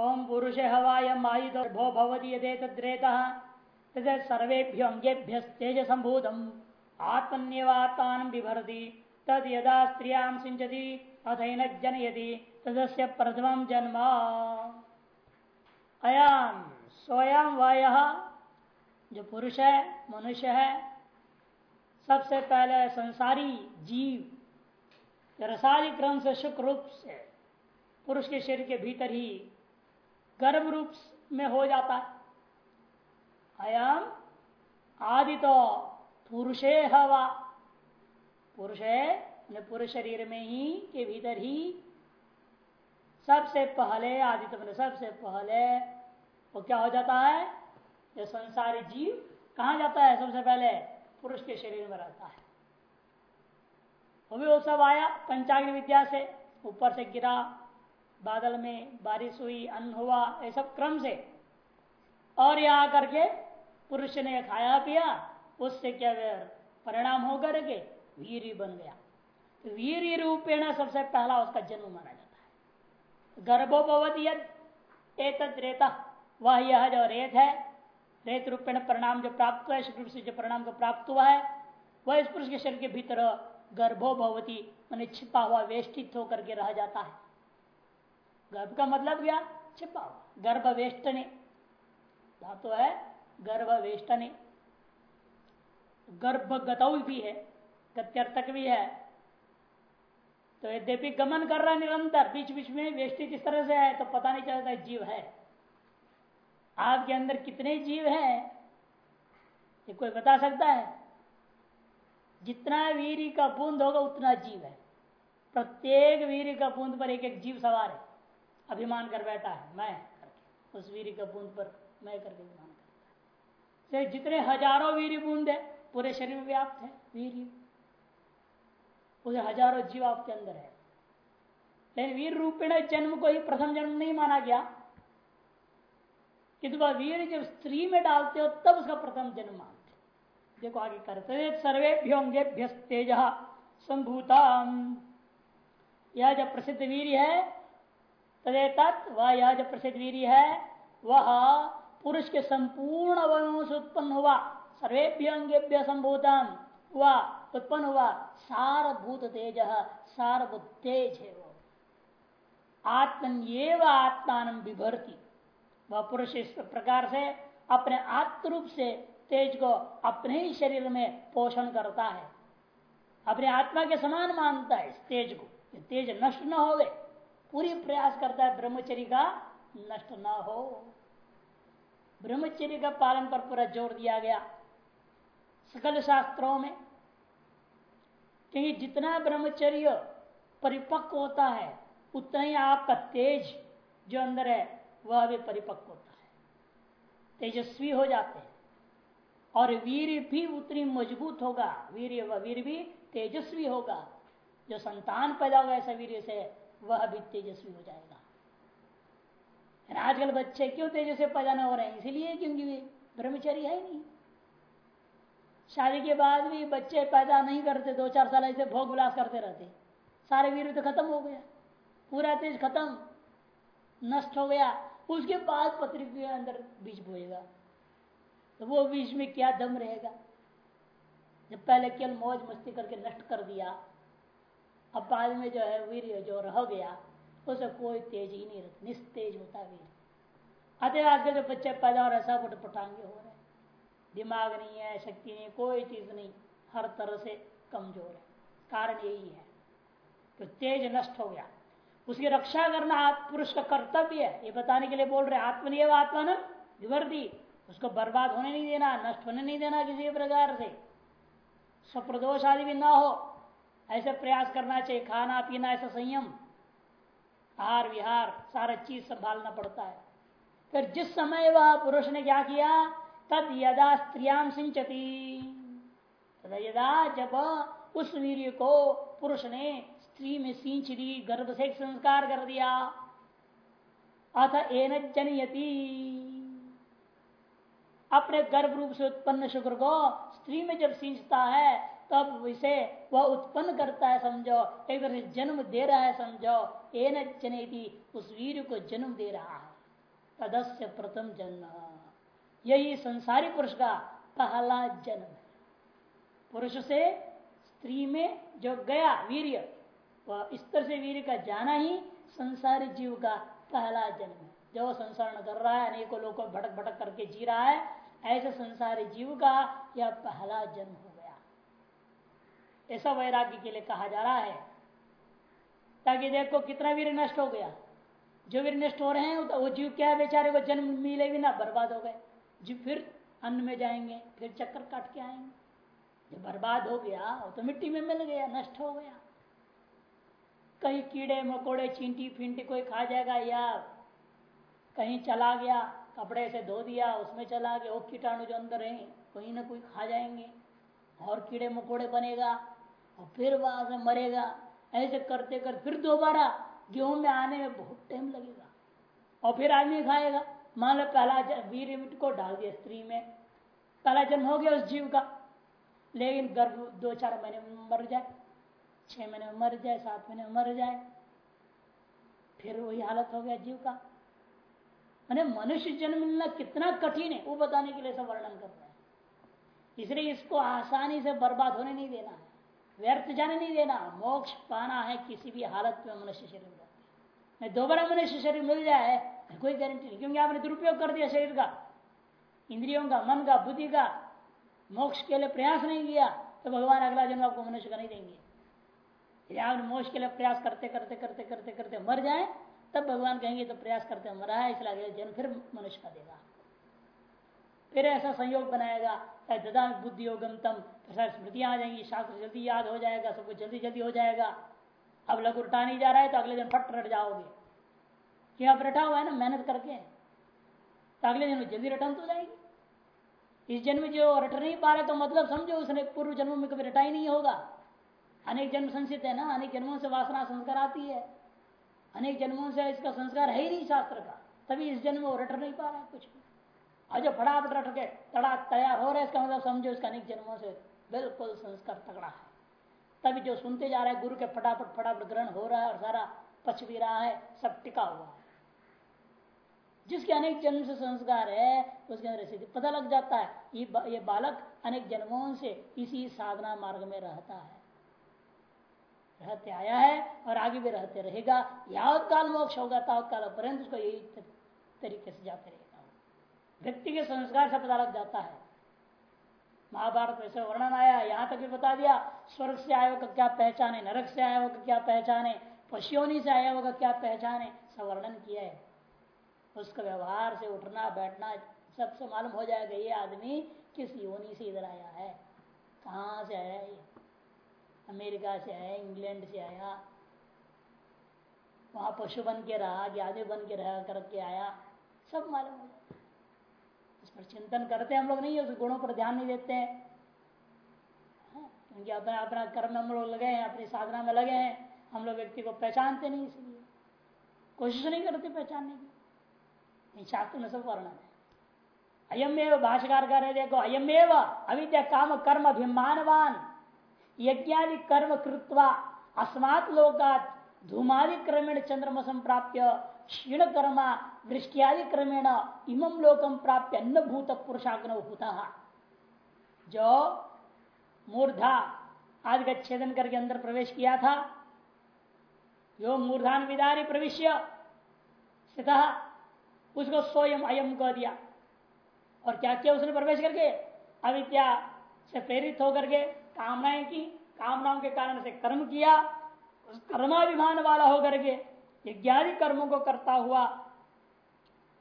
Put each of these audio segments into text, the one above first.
ओम पुरुष हवायम आयुध भो भवती यदे तद्रेतः तद सर्वेभ्यो अंगेभ्य तेज संभूतम आत्मन्यवात्मान बिभरति, तद यदा स्त्रियाँ सिंचति अथैन जनयति, तदस्य प्रथम जन्म। अयम स्वयं वाय, जो पुरुष है मनुष्य है सबसे पहले संसारी जीव रसादी क्रम से शुक्र रूप से पुरुष के शरीर के भीतर ही गर्भ रूप में हो जाता है। अयम आदि तो पुरुषे हवा। पुरुष है पुरुष शरीर में ही के भीतर ही सबसे पहले आदित्य मैंने सबसे पहले वो क्या हो जाता है? जो संसारी जीव कहा जाता है? सबसे पहले पुरुष के शरीर में रहता है। वो भी वो सब आया, पंचाग्नि विद्या से ऊपर से गिरा बादल में बारिश हुई, अन्न हुआ, ये सब क्रम से। और यह यहाँ करके पुरुष ने खाया पिया, उससे क्या परिणाम होकर के वीर बन गया। तो वीर रूपेण सबसे पहला उसका जन्म माना जाता है। गर्भोपवत यद रेता, वह यह जो रेत है, रेत रूपेण परिणाम जो प्राप्त हुआ है से जो परिणाम को प्राप्त हुआ है, वह इस पुरुष के शरीर के भीतर गर्भो भवती मैंने छिपा हुआ, वेष्टित होकर के रह जाता है। गर्भ का मतलब क्या? छिपा हुआ। गर्भ वेष्टने धातु तो है गर्भ वेष्टने गर्भ गतौ भी है, गत्यर्थक भी है। तो यद्यपि गमन कर रहा है निरंतर बीच बीच में वेष्टित किस तरह से है तो पता नहीं चलता जीव है। आपके अंदर कितने जीव हैं, ये कोई बता सकता है? जितना वीर का बूंद होगा, उतना जीव है। प्रत्येक वीर का बूंद पर एक एक जीव सवार है। अभिमान कर बैठा है, मैं करके। उस वीर का बूंद पर मैं करके अभिमान करता है। जितने हज़ारों वीर बूंद है, पूरे शरीर में व्याप्त है, वीर। उसे हज़ारों जीव आपके अंदर है। लेकिन वीर रूपेण जन्म को ही प्रथम जन्म नहीं माना गया। किंतु वीर जब स्त्री में डालते हो, तब उसका प्रथम जन्म मानते देखो आगे करते सर्वेभ्योंगेभ्य तेज संभूता यह जब प्रसिद्ध वीर है तदे तत् वह यह जब प्रसिद्ध वीर है, वह पुरुष के संपूर्ण अवयों से उत्पन्न हुआ। सर्वेभ्य अंगेभ्य संभूतम हुआ उत्पन्न हुआ। सारभूत तेज सारभूत तेज है वो। आत्मन आत्मान विभरती। वह पुरुष इस प्रकार से अपने आत्मरूप से तेज को अपने ही शरीर में पोषण करता है। अपने आत्मा के समान मानता है इस तेज को तेज नष्ट न हो पूरी प्रयास करता है ब्रह्मचर्य का नष्ट न हो। ब्रह्मचर्य का पालन पर पूरा ज़ोर दिया गया। सकल शास्त्रों में क्योंकि जितना ब्रह्मचर्य परिपक्व होता है, उतना ही आपका तेज जो अंदर है, वह भी परिपक्व होता है। तेजस्वी हो जाते हैं। और वीर भी उतनी मज़बूत होगा। वीर वीर भी तेजस्वी होगा। जो संतान पैदा होगा ऐसा वीर से वह भी तेजस्वी हो जाएगा। आजकल बच्चे क्यों तेजस्वी पैदा हो रहे हैं? इसीलिए क्योंकि वे ब्रह्मचारी है नहीं। शादी के बाद भी बच्चे पैदा नहीं करते, दो चार साल ऐसे भोग विलास करते रहते। सारे वीर तो खत्म हो गया। पूरा तेज खत्म। नष्ट हो गया। उसके बाद पत्री के अंदर बीज बोएगा। तो वो बीज में क्या दम रहेगा? जब पहले केवल मौज मस्ती करके नष्ट कर दिया अब बाद में जो है वीर जो रह गया, उसे कोई तेज ही नहीं रहता निस्तेज होता वीर अतः आज के जो बच्चे पैदा हो रहे सब पटांगे हो रहे दिमाग नहीं है, शक्ति नहीं कोई चीज़ नहीं, हर तरह से कमज़ोर है। कारण यही है तो तेज नष्ट हो गया। उसकी रक्षा करना पुरुष का कर्तव्य है। ये बताने के लिए बोल रहे आत्मनियव आत्मा न विवर्ती उसको बर्बाद होने नहीं देना, नष्ट होने नहीं देना किसी प्रकार से। स्वप्रदोष आदि भी ना हो। ऐसे प्रयास करना चाहिए, खाना पीना ऐसा संयम। आहार, विहार, सारा चीज़ संभालना पड़ता है। फिर जिस समय वह पुरुष ने क्या किया? तद यदा स्त्रियाम सिंचती। यदा जब उस वीर को पुरुष ने स्त्री में सींच दी, गर्भ से संस्कार कर दिया। अथ एन जनयती। अपने गर्भ रूप से उत्पन्न शुक्र को स्त्री में जब सींचता है तब इसे वह उत्पन्न करता है, समझो। एक तरह से जन्म दे रहा है, समझो। एन जनेती उस वीर को जन्म दे रहा है। तदस्य प्रथम जन्म। यही संसारी पुरुष का पहला जन्म है। पुरुष से स्त्री में जो गया वीर्य, वह इस तरह से वीर का जाना ही संसारी जीव का पहला जन्म है। जो संसारण कर रहा है, अनेकों लोगों को भटक भटक करके जी रहा है, ऐसे संसारी जीव का यह पहला जन्म हो। ऐसा वैराग्य के लिए कहा जा रहा है। ताकि देखो कितना वीर नष्ट हो गया। जो वीर नष्ट हो रहे हैं, वो जीव क्या बेचारे? को जन्म मिले भी ना, बर्बाद हो गए। जीव फिर अन्न में जाएँगे, फिर चक्कर काट के आएँगे। जब बर्बाद हो गया, वो तो मिट्टी में मिल गया, नष्ट हो गया। कहीं कीड़े, मकोड़े, चींटी, फिंटी कोई खा जाएगा या कहीं चला गया, कपड़े से धो दिया, उसमें चला गया, वो कीटाणु जो अंदर है कोई ना कोई खा जाएँगे। और कीड़े, मकोड़े बनेगा और फिर वहाँ से मरेगा। ऐसे करते कर फिर दोबारा गेहूँ में आने में बहुत टाइम लगेगा। और फिर आदमी खाएगा। मान लो पहला वीर को डाल दिया स्त्री में। पहला जन्म हो गया उस जीव का। लेकिन गर्भ दो चार महीने में मर जाए। छह महीने में मर जाए, सात महीने में मर जाए। फिर वही हालत हो गया जीव का। मैंने मनुष्य जन्म मिलना कितना कठिन है, वो बताने के लिए सब वर्णन कर रहे हैं। इसलिए इसको आसानी से बर्बाद होने नहीं देना है। व्यर्थ जाने नहीं देना। मोक्ष पाना है किसी भी हालत में मनुष्य शरीर का दोबारा मनुष्य शरीर मिल जाए कोई गारंटी नहीं। क्योंकि आपने दुरुपयोग कर दिया शरीर का। इंद्रियों का, मन का, बुद्धि का। मोक्ष के लिए प्रयास नहीं किया तो भगवान अगला जन्म आपको मनुष्य का नहीं देंगे। यदि आपने मोक्ष के लिए प्रयास करते करते करते करते करते मर जाए, तब भगवान कहेंगे तो प्रयास करते मरा है, इसलिए अगले जन्म फिर मनुष्य का देगा। फिर ऐसा संयोग बनाएगा। ददा बुद्धि योगम तम स्मृतियाँ आ जाएँगी, शास्त्र जल्दी याद हो जाएगा, सब कुछ जल्दी जल्दी हो जाएगा। अब लग उठा नहीं जा रहा है तो अगले दिन फट रट जाओगे। क्यों आप रटा हुआ है ना, मेहनत करके। तो अगले दिन जल्दी रटन तो जाएगी। इस जन्म जो रट नहीं पा रहे तो मतलब समझो उसने पूर्व जन्म में कभी रटा ही नहीं होगा। अनेक जन्म संसित है ना, अनेक जन्मों से वासना संस्कार आती है। अनेक जन्मों से इसका संस्कार है ही नहीं शास्त्र का। तभी इस जन्म में वो रट नहीं पा रहा है कुछ भी। और जो फटाफट रट के तड़ा तैयार हो रहा है इसका मतलब समझो इसका अनेक जन्मों से बिल्कुल संस्कार तगड़ा है। तभी जो सुनते जा रहा है गुरु के फटाफट फटाफट ग्रहण हो रहा है और सारा पच भी रहा है सब टिका हुआ है। जिसके अनेक जन्म से संस्कार है उसके अंदर सिद्धि पता लग जाता है ये, ये बालक अनेक जन्मों से इसी साधना मार्ग में रहता है। रहते आया है और आगे भी रहते रहेगा। यावत काल मोक्ष होगा तावत काल पर्यंत उसको यही तरीके से जाते रहेगा व्यक्ति के संस्कार से पता लग जाता है। महाभारत में से वर्णन आया, यहाँ तक भी बता दिया, स्वर्ग से आया का क्या पहचान है नरक से आया का क्या पहचान है पशुओनी से आया का क्या पहचान है सब वर्णन किया है। उसका व्यवहार से उठना, बैठना, सबसे मालूम हो जाएगा ये आदमी किस योनि से इधर आया है, कहाँ से आया ये? अमेरिका से आया, इंग्लैंड से आया, वहाँ पशु बन के रहा आदमी बन के रहा करके आया, सब मालूम हो जाए इस पर चिंतन करते हम लोग नहीं है उस गुणों पर ध्यान नहीं देते हैं। हाँ, क्योंकि अपना अपना कर्म हम लोग लगे हैं अपनी साधना में लगे हैं हम लोग व्यक्ति को पहचानते नहीं इसलिए। कोशिश नहीं करते पहचानने की। शास्त्र में सब वर्णन है। अयमेव भाषाकार कर रहे देखो अयमेव अविद्या काम कर्म अभिमानवान यज्ञादि कर्म कृत्वा अस्मात् लोकात धूमादि क्रमेण चंद्रमसम प्राप्य क्षीण कर्मा वृष्टियादि क्रमेण इमम लोकम प्राप्य अन्न भूत पुरुषाग्न भूता जो मूर्धा आदि का छेदन करके अंदर प्रवेश किया था जो मूर्धान विदारी प्रविश्य स्थित उसको स्वयं अयम कह दिया और क्या किया उसने प्रवेश करके अविद्या से प्रेरित होकर के कामनाएँ की कामनाओं के कारण से कर्म किया उस कर्माभिमान वाला होकर के यज्ञादि कर्मों को करता हुआ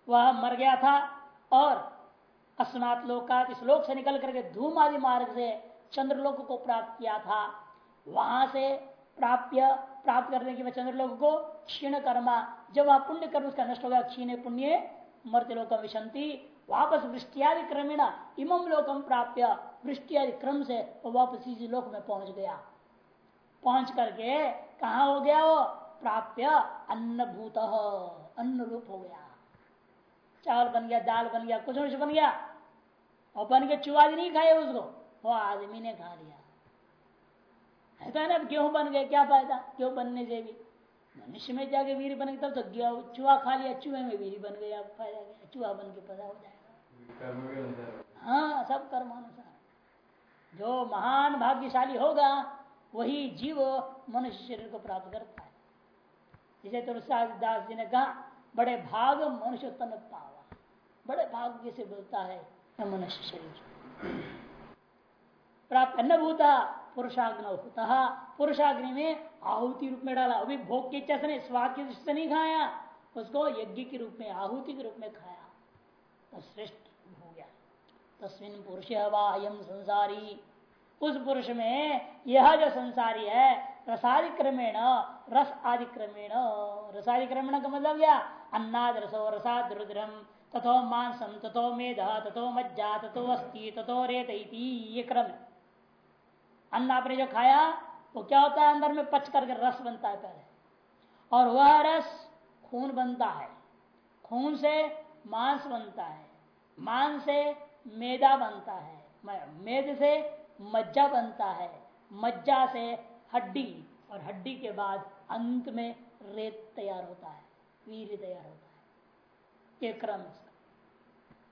वह मर गया था और अस्नात लोकात इस लोक से निकल करके धूम आदि मार्ग से चंद्रलोक को प्राप्त किया था। वहाँ से प्राप्य, प्राप्त करने के चंद्रलोक को क्षीण कर्मा, जब वह पुण्य कर्म उसका नष्ट होगा क्षीण पुण्य मर्त्य लोक विशंति। वापस वृष्टियादि क्रमेण इमम लोकम प्राप्य वृष्टियादि क्रम से वो वापस इसी लोक में पहुँच गया। पहुँच करके कहा हो गया वो? प्राप्य अन्न भूत अन्न रूप हो गया। चावल बन गया, दाल बन गया, कुछ कुछ बन गया। और बन के चुवादी नहीं खाए उसको। वो आदमी ने खा लिया। ऐसा ना गेहूँ बन गए, क्या फ़ायदा? गेहूँ बनने से भी। मनुष्य में जाके वीर बन गया तब तो गया चूहा खा लिया, चूहे में वीर बन गया फ़ायदा गया चूहा बन के पैदा हो जाएगा। हाँ सब कर्मानुसार। जो महान भाग्यशाली होगा, वही जीव मनुष्य शरीर को प्राप्त करता है। जिसे तुलसीदास दास जी ने कहा, बड़े भाग मनुष्य तन पावा। बड़े भाग्य से बोलता है मनुष्य शरीर। प्राप्त अन्नभूता, पुरुषाग्न होता। पुरुषाग्नि में आहुति रूप में डाला। अभी भोग की इच्छा से स्वाद की दृष्टि से नहीं खाया। उसको यज्ञ के रूप में, आहुति के रूप में खाया। तो श्रेष्ठ हो गया। तस्वीन पुरुष अयम संसारी। उस पुरुष में यह जो संसारी है रसादि क्रमेण रस आदि क्रमेण रसादि क्रमेण का मतलब क्या? अन्नाद रसो रसाद रुद्रम तथो मांसम तथो मेध तथो मज्जा तथो अस्थि तथो रेत ये क्रम है। अन्न आपने जो खाया, वो क्या होता है अंदर में? पच करके रस बनता है पहले। और वह रस खून बनता है। खून से मांस बनता है। मांस से मैदा बनता है। मेद से मज्जा बनता है। मज्जा से हड्डी और हड्डी के बाद अंत में रेत तैयार होता है वीर तैयार होता है। ये क्रम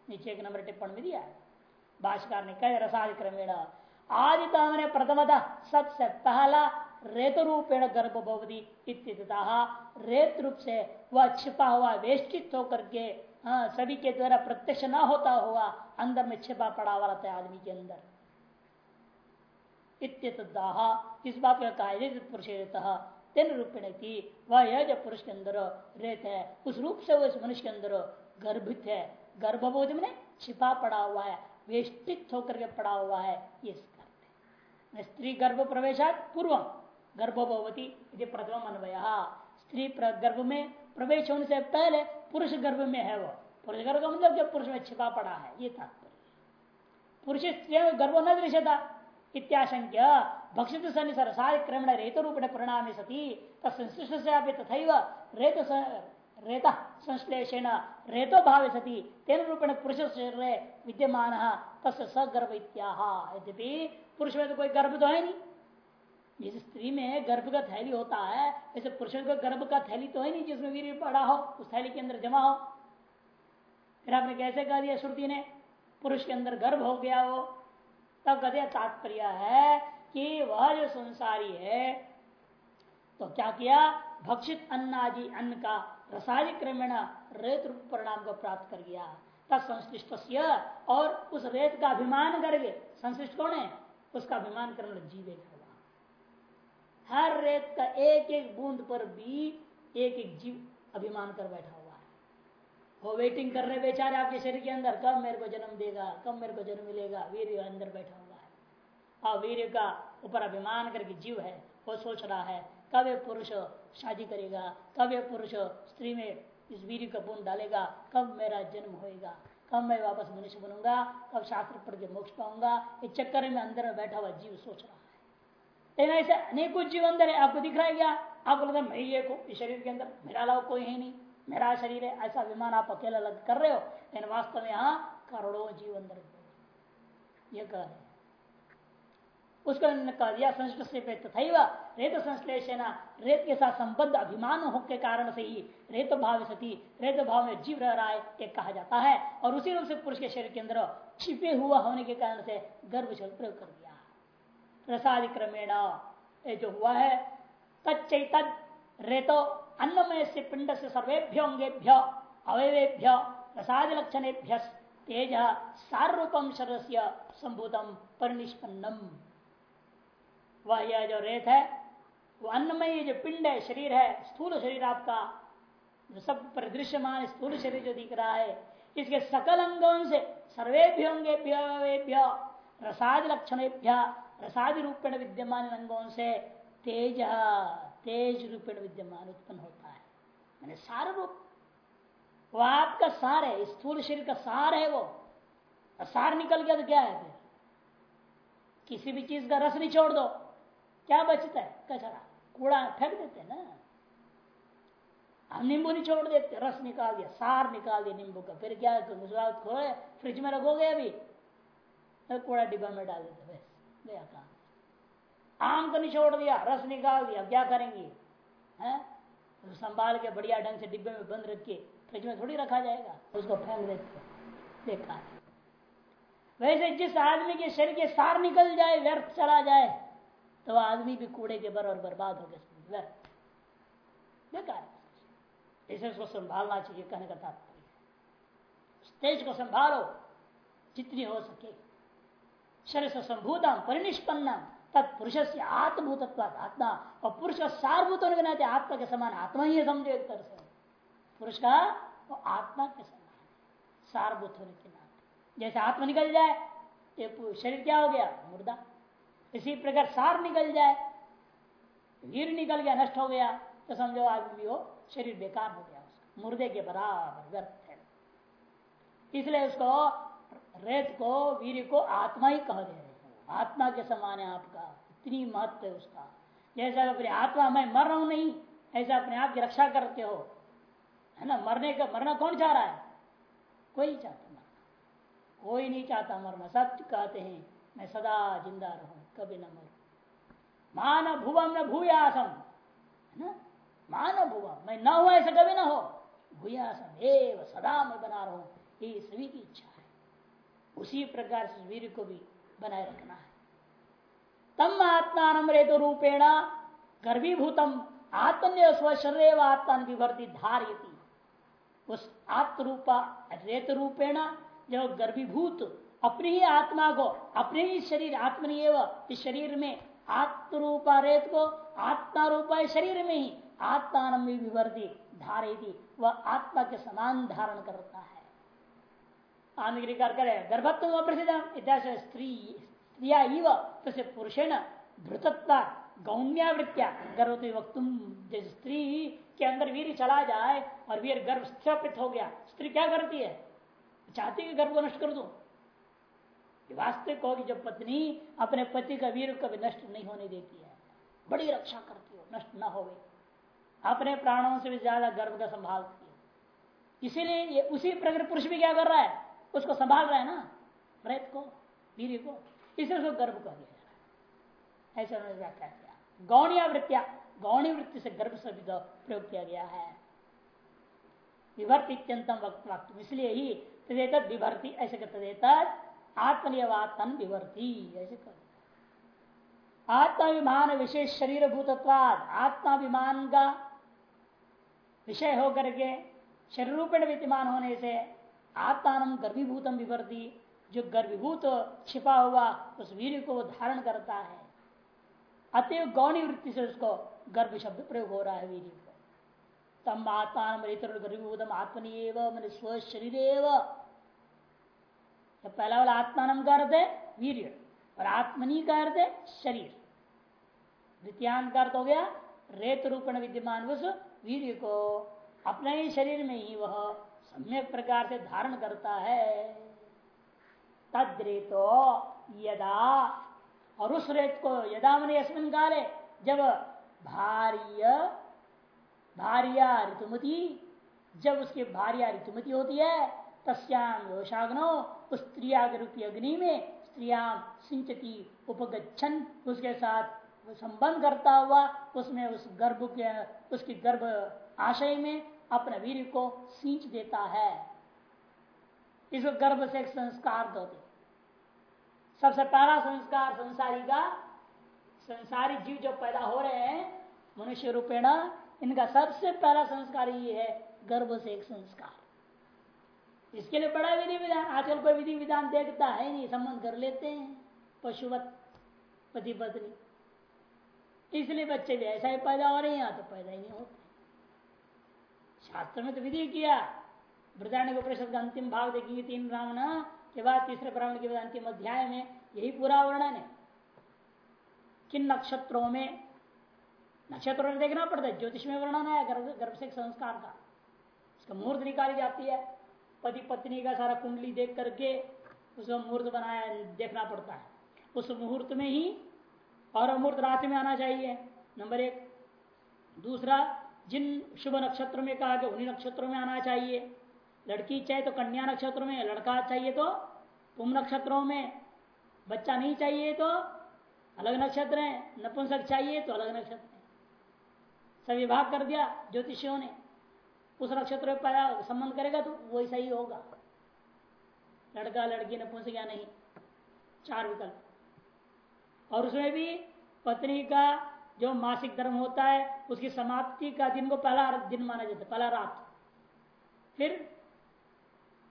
नीचे एक नंबर टिप्पण में दिया है। भाषकार ने कह रसाद क्रमेण आदि हमने प्रथमतः सबसे पहला रेत रूपेण गर्भ भवती रेत रूप से वह छिपा हुआ वेष्टित होकर के हाँ, सभी के द्वारा प्रत्यक्ष न होता हुआ अंदर में छिपा पड़ा हुआ रहता है आदमी के अंदर। इस बात का कार्य पुरुष तीन रूपेण थी वह यह जो पुरुष के अंदर रेत है, उस रूप से वो इस मनुष्य के अंदर गर्भित है। गर्भबोध में छिपा पड़ा हुआ है, वेष्टित होकर के पड़ा हुआ है इस स्त्री गर्भ प्रवेशा पूर्व गर्भवती प्रथम अन्वय। स्त्री गर्भ में प्रवेश होने से पहले पुरुष गर्भ में है वो। पुरुष गर्भ का मतलब जब पुरुष में छिपा पड़ा है, ये तात्पर्य। पुरुष स्त्री गर्भ न दृश्यता। इत्याशंक्य भक्षित सन्नि सरसार क्रमण रेत रूप परिणामी सती तत्संश्लिष्ट से तथा रेत रेत संश्लेषण रेतो भाव सती, तेन रूपेण पुरुष शरीर विद्यमान तस् सगर्भ इत्याह यद्यपि पुरुष में तो कोई गर्भ तो है नहीं। जिस स्त्री में गर्भ का थैली होता है वैसे पुरुष में गर्भ का थैली तो है नहीं जिसमें वीर पड़ा हो, उस थैली के अंदर जमा हो। फिर आपने कैसे कह दिया श्रुति ने? पुरुष के अंदर गर्भ हो गया हो तब कहते तात्पर्य है कि वह जो संसारी है तो क्या किया? भक्षित अन्न आदि अन्न का रसायन क्रमेण रेत रूप परिणाम को प्राप्त कर गया। तत्संश्लिष्ट और उस रेत का अभिमान करके, संश्लिष्ट कौन है? उसका अभिमान करने जीवेगा हर रेत का एक एक बूंद पर भी एक एक जीव अभिमान कर बैठा। वो वेटिंग कर रहे बेचारे आपके शरीर के अंदर, कब मेरे को जन्म देगा? कब मेरे को जन्म मिलेगा? वीर अंदर बैठा हुआ है। और वीर का ऊपर अभिमान करके जीव है, वो सोच रहा है, कब एक पुरुष शादी करेगा? कब एक पुरुष स्त्री में इस वीर का बूंद डालेगा? कब मेरा जन्म होएगा? कब मैं वापस मनुष्य बनूँगा? कब शास्त्र पढ़ के मोक्ष पाऊँगा? इस चक्कर में अंदर में बैठा हुआ जीव सोच रहा है। लेकिन ऐसे अनेकों जीव अंदर है। आपको दिख रहा है क्या? आपको लगता है, मैं ये को इस शरीर के अंदर मेरा अलावा कोई है नहीं। मेरा शरीर है, ऐसा अभिमान आप अकेला लग कर रहे हो, लेकिन वास्तव में यहाँ करोड़ों जीव अंदर ये कह रहे उसको कह दिया, संस्कृत रेत संश्लेषण रेत के साथ संबद्ध अभिमान हो के कारण से ही रेत भाव सती, रेत भाव में जीव रह रहा है एक कहा जाता है। और उसी रूप से पुरुष के शरीर के अंदर छिपे हुआ होने के कारण से गर्भ जल प्रयोग कर दिया। रसादि क्रमेण ये जो हुआ है तच्चैत रेतो अन्नमय से पिंड से सर्वेभ्य अंगेभ्य अवयवेभ्य रसादि लक्षणेभ्य तेज सारूपम शरीर से संभूतम परिनिष्पन्नम। वह यह जो रेत है, वो अन्नमय जो पिंड है, शरीर है, स्थूल शरीर आपका, जो सब परिदृश्यमान स्थूल शरीर जो दिख रहा है, इसके सकल अंगों से सर्वेभ्य रसाद लक्षण रसादि रूपेण विद्यमान अंगों से तेज तेज रूपेण विद्यमान उत्पन्न होता है। मैंने सार रूप। वो आपका सार है स्थूल शरीर का सार है वो। सार निकल गया तो क्या है फिर? किसी भी चीज़ का रस नहीं छोड़ दो। क्या बचता है? कचरा। कूड़ा फेंक देते ना। हम नींबू नहीं छोड़ देते। रस निकाल दिया, सार निकाल दिया नींबू का। फिर क्या खोले फ्रिज में रखोगे अभी? तो कूड़ा डिब्बा में डाल देते बस, गया काम। आम को नहीं छोड़ दिया, रस निकाल दिया क्या करेंगे? तो संभाल के बढ़िया ढंग से डिब्बे में बंद रख के फ्रिज में थोड़ी रखा जाएगा, उसको फेंक देते देखा। वैसे जिस आदमी के शरीर के सार निकल जाए, व्यर्थ चला जाए तो आदमी भी कूड़े के बर और बर्बाद हो गया व्यर्थ बेकार इसे उसको संभालना चाहिए, कहने का तात्पर्य तेज को संभालो, जितनी हो सके। शरीर से संभूतम परिनिष्पन्ना तत्पुरुष से आत्मभूत आत्मा। और पुरुष का सारभूत होने के नाते आत्मा के समान आत्मा ही समझो एक तरह से। पुरुष का वो आत्मा के समान सारभूत होने के नाते जैसे आत्मा निकल जाए ये शरीर क्या हो गया? मुर्दा। इसी प्रकार सार निकल जाए वीर निकल गया, नष्ट हो गया तो समझो आदमी हो शरीर बेकार हो गया उसका। मुर्दे के बराबर व्यर्थ है। इसलिए उसको रेत को, वीर को आत्मा ही कह रहे आत्मा के समान है आपका। इतनी महत्व है उसका। जैसा अपनी आत्मा मैं मर रहा हूँ नहीं, ऐसा अपने आप की रक्षा करते हो। है ना? मरने का मरना कौन चाह रहा है? कोई चाहता मरना। कोई नहीं चाहता मरना। सत्य कहते हैं, मैं सदा ज़िंदा रहूँ, कभी न मरू। मान भुवम न भूयासम है ना? मान भुवम मैं न हूँ, ऐसा कभी ना हो। भूयासम एव सदा मैं बना रहा। ये सभी की इच्छा है। उसी प्रकार से वीर को भी बनाए रखना है। तम आत्मा रेतो रूपेण गर्भीभूतम आत्मन्य स्वशरीर आत्मा विभर्ति धारयती। उस आत्मरूपा रेत रूपेण जो गर्भीभूत अपनी ही आत्मा को, अपने ही शरीर, आत्मनि इस शरीर में आत्मरूपा रेत को आत्मा रूपा शरीर में ही आत्मा विवर्ती धारेती वह आत्मा के समान धारण करता है। आंध्र करे गर्भत्व प्रसिद्ध इतिहास स्त्री, स्त्रिया इव तसे पुरुषेण भृतत्व गौम्यावृत्तिया गर्भवती वक्त जैसे स्त्री के अंदर वीर चला जाए और वीर गर्भ स्थापित हो गया। स्त्री क्या करती है? चाहती है गर्भ को नष्ट कर दो? वास्तविक होगी जब पत्नी अपने पति का वीर कभी नष्ट नहीं होने देती है। बड़ी रक्षा करती हो, नष्ट न हो अपने प्राणों से भी ज़्यादा गर्भ का संभालती है इसीलिए उसी प्रकार पुरुष भी क्या कर रहा है? उसको संभाल रहा है ना प्रेत को वीर को इसलिए उसको गर्भ कह दिया ऐसे उन्होंने व्याख्या किया। गौणिया वृत्तिया, गौणी वृत्ति से गर्भ शब्द प्रयोग किया गया है। विभर्ति अत्यंतम वक्त वक्त। इसलिए ही तदेत विभर्ति, ऐसे कहते आत्मनियवातन विभर्ति, ऐसे कर आत्माभिमान विशेष शरीर भूतत्वाद आत्माभिमान का विषय होकर के शरीर रूपेण विद्यमान होने से आत्मान गर्भीभूतम विवर्ती। जो गर्भीभूत छिपा हुआ, उस वीर को धारण करता है। अतएव गौणी वृत्ति से उसको गर्भ शब्द प्रयोग हो रहा है वीर को। तम आत्मान गर्भीभूतम आत्मनि मैंने स्व शरीर तो पहला वाला आत्मान का अर्थ है वीर और आत्मनि का अर्थ है शरीर। द्वितीयांत का अर्थ हो गया रेत रूपण विद्यमान उस वीर को। अपने ही शरीर में ही वह सम्यक प्रकार से धारण करता है। तद्रेतो यदा, और उस रेत को यदा मन यशमिन काले, जब भार्य, भार्या ऋतुमती, जब उसकी भार्या ऋतुमती होती है तस्याम योषाग्नो उस स्त्रिया के रूपी अग्नि में स्त्रियाम सिंचती उपगछन उसके साथ संबंध करता हुआ, उसमें उस गर्भ के, उसकी गर्भ आशय में अपने वीर को सींच देता है। इसको गर्भ से एक संस्कार होते सबसे पहला संस्कार संसारी का, संसारी जीव जो पैदा हो रहे हैं, मनुष्य रूपेण, इनका सबसे पहला संस्कार ये है, गर्भ से एक संस्कार। इसके लिए बड़ा विधि विधान, आजकल कोई विधि विधान देखता है नहीं संबंध कर लेते हैं, पशुवत, पति पत्नी। इसलिए बच्चे भी ऐसा ही पैदा हो रहे हैं तो पैदा ही नहीं होते। शास्त्र में तो विधि किया। वृदारण्य उपनिषद का अंतिम भाग देखेंगे तीन ब्राह्मण, के बाद तीसरे ब्राह्मण के बाद अंतिम अध्याय में यही पूरा वर्णन है। किन नक्षत्रों में? नक्षत्रों में देखना पड़ता है, ज्योतिष में वर्णन है, गर्भ से संस्कार का उसका मुहूर्त निकाली जाती है। पति पत्नी का सारा कुंडली देख करके उसका मुहूर्त बनाया, देखना पड़ता है। उस मुहूर्त में ही और मुहूर्त रात में आना चाहिए, नंबर एक। दूसरा जिन शुभ नक्षत्रों में कहा गया उन्हीं नक्षत्रों में आना चाहिए। लड़की चाहे तो कन्या नक्षत्र में, लड़का चाहिए तो पुम नक्षत्रों में। बच्चा नहीं चाहिए तो अलग नक्षत्र है। नपुंसक चाहिए तो अलग नक्षत्र है। सब विभाग कर दिया ज्योतिषियों ने। उस नक्षत्र में संबंध करेगा तो वैसा ही होगा। लड़का, लड़की नपुंस या नहीं। चार विकल्प। और उसमें भी पत्नी का जो मासिक धर्म होता है, उसकी समाप्ति का दिन को पहला दिन माना जाता है, पहला रात। फिर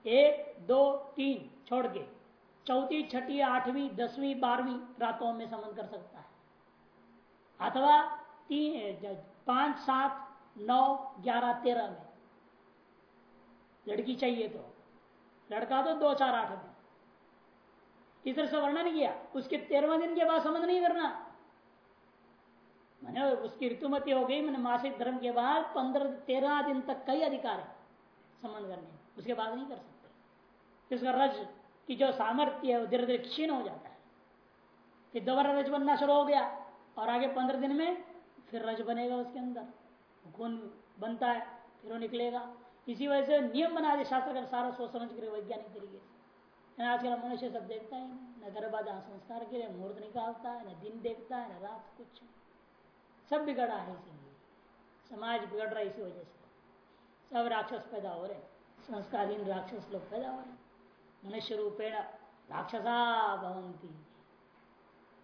एक, दो, तीन, छोड़ के चौथी, छठी, आठवीं, दसवीं, बारहवीं रातों में संबंध कर सकता है। अथवा तीन पाँच, सात, नौ, ग्यारह, तेरह में। लड़की चाहिए तो। लड़का तो दो, चार, आठ में। इस तरह से वर्णन किया, उसके तेरहवें दिन के बाद संबंध नहीं करना। मैंने उसकी ऋतुमती हो गई, मैंने मासिक धर्म के बाद पंद्रह तेरह दिन तक कई अधिकार है संबंध करने उसके बाद नहीं कर सकते। इसका रज की जो सामर्थ्य है, वो धीरे धीरे क्षीण हो जाता है। फिर दोबारा रज बनना शुरू हो गया, और आगे पंद्रह दिन में फिर रज बनेगा उसके अंदर। खून बनता है, फिर वो निकलेगा। इसी वजह से नियम बना दिया शास्त्र का सारा सोच समझ कर वैज्ञानिक तरीके से। आजकल मनुष्य सब देखता ही नहीं न गर्भाधान संस्कार के लिए मुहूर्त निकालता है, न दिन देखता है, न रात कुछ। सब बिगड़ा है इसीलिए समाज बिगड़ रहा है इसी वजह से। सब राक्षस पैदा हो रहे संस्कारहीन राक्षस लोग पैदा हो रहे मनुष्य रूपेण राक्षसा भवंती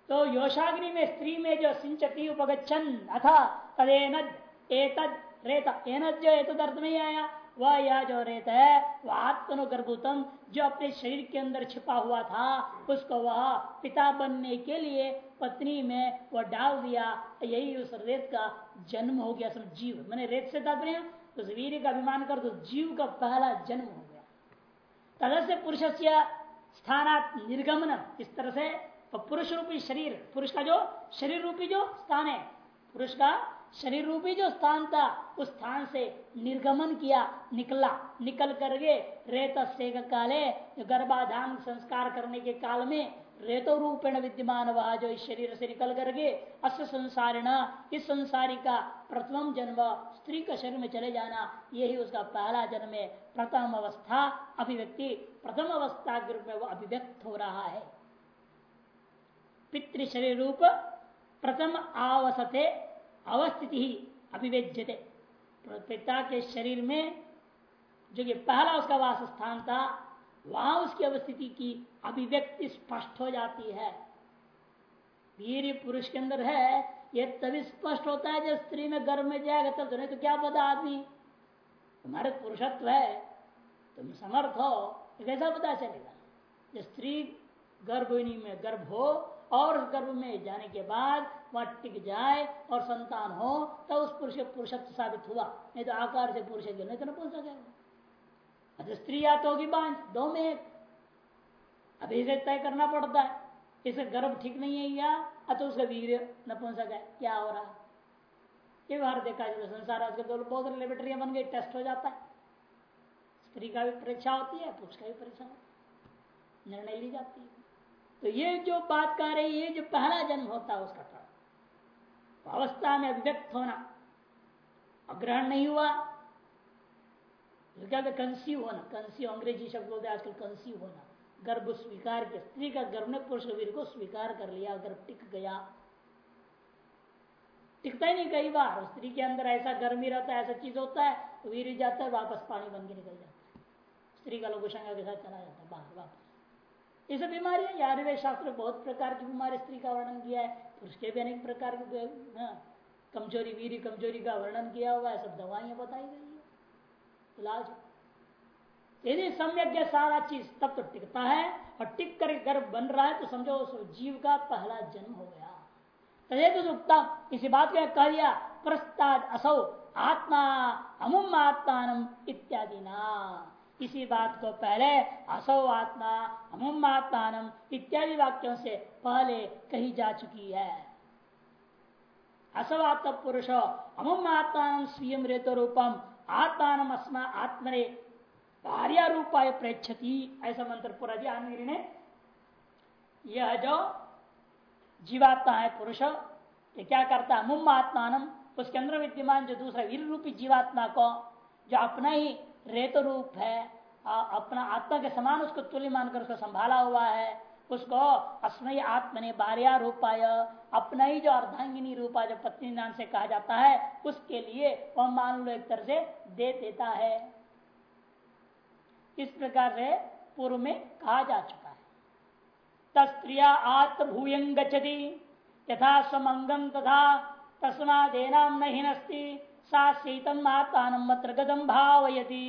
तो योषाग्नि में स्त्री में जो सिंचती उपगछन अथा तदेनद एतद रेता एनद जो एतद अर्थ में आया। वह यह जो रेत है वह आत्मनुगर्भूतम जो अपने शरीर के अंदर छिपा हुआ था, उसको वह पिता बनने के लिए पत्नी में वह डाल दिया। यही उस रेत का जन्म हो गया सब जीव। मैंने रेत से तात्पर्य उस वीर का अभिमान कर तो जीव का पहला जन्म हो गया। तद से पुरुष से स्थानात निर्गमन इस तरह से पुरुष रूपी शरीर, पुरुष का जो शरीर रूपी जो स्थान है, पुरुष का शरीर रूपी जो स्थान था, उस स्थान से निर्गमन किया, निकला। निकल कर करके रेत से काले, गर्भाधान संस्कार करने के काल में रेतो रूपेण विद्यमान वह जो इस शरीर से निकल करके अस संसारिण, इस संसारी का प्रथम जन्म स्त्री का शरीर में चले जाना, यही उसका पहला जन्म है। प्रथम अवस्था अभिव्यक्ति, प्रथम अवस्था के रूप में वो अभिव्यक्त हो रहा है। पितृ शरीर रूप प्रथम आवसते अवस्थिति ही अभिव्यजते पिता के शरीर में जो कि पहला उसका वास स्थान था, वहाँ उसकी अवस्थिति की अभिव्यक्ति स्पष्ट हो जाती है। वीर पुरुष के अंदर है यह तभी स्पष्ट होता है जब स्त्री में गर्भ में जाएगा, तब तो नहीं तो क्या पता आदमी? तुम्हारे पुरुषत्व है, तुम समर्थ हो कैसा पता चलेगा? जब स्त्री गर्भिणी में गर्भ हो और उस गर्भ में जाने के बाद वह टिक जाए और संतान हो तो उस पुरुष पुरुषत्व साबित हुआ। नहीं तो आकार से पुरुष नहीं तो न पहुँच सकेगा अच्छा स्त्री या तो होगी बांझ, दो में एक। अभी इसे तय करना पड़ता है इसे गर्भ ठीक नहीं है या, अतो उसका वीर न पहुँच सका। क्या हो रहा? ये बाहर देखा जाए संसार आजकल तो बहुत लेबोरेटरिया बन गई टेस्ट हो जाता है। स्त्री का भी परीक्षा होती है, पुरुष का भी परीक्षा निर्णय ली जाती है। तो ये जो बात कह रही है जो पहला जन्म होता है, उसका तो अवस्था में अभिव्यक्त होना। अग्रहण नहीं हुआ। क्या कंसीव होना। कंसीव, अंग्रेज़ी शब्द बोलते आजकल कंसीव होना। गर्भ स्वीकार के, स्त्री का गर्भ ने पुरुष वीर को स्वीकार कर लिया, गर्भ टिक गया। टिकता ही नहीं कई बार। स्त्री के अंदर ऐसा गर्म रहता है, ऐसा चीज़ होता है तो वीर जाता है, वापस पानी बन के निकल जाता है। स्त्री का लोग के साथ चला जाता है, बाहर वापस। ये सब बीमारियाँ आयुर्वेद शास्त्र बहुत प्रकार की बीमारी स्त्री का वर्णन किया है। पुरुष के भी अनेक प्रकार की हाँ, कमज़ोरी वीर कमज़ोरी का वर्णन किया हुआ है। सब दवाइयाँ बताई गई है। इलाज यदि सम्यक सारा चीज़ तब तो टिकता है और टिक कर गर्भ बन रहा है तो समझो उस जीव का पहला जन्म हो गया। तदेत उत्ता इसी बात को कह दिया प्रस्ताद असौ आत्मा अमुम आत्मान इत्यादि ना इसी बात को पहले असौ आत्मा, अमुम आत्मान इत्यादि वाक्यों से पहले कही जा चुकी है। असवात्म पुरुष, अमुम आत्मान स्वयं रेतो रूपम आत्मान अस्मा आत्मने भार्या रूपाय प्रेक्षति ऐसा मंत्र पूरा दिया ने। यह जो जीवात्मा है पुरुष, ये क्या करता है? मुम आत्मान, उसके अंदर विद्यमान जो दूसरा वीर रूपी जीवात्मा को, जो अपना ही रेत रूप है आ, अपना आत्मा के समान उसको तुल्य मानकर उसको संभाला हुआ है उसको अस्मय आत्मने बारिया रूपाय अपना ही जो अर्धांगिनी रूपा जो पत्नी नाम से कहा जाता है उसके लिए वह मान लो एक तरह से दे देता है। इस प्रकार से पूर्व में कहा जा चुका है। तस्त्रिया आत्मभूयं गच्छति यथा स्वमंगम तथा तस्मादेना नहीं नस्ती सा शीतम आत्मान गदम भावयती।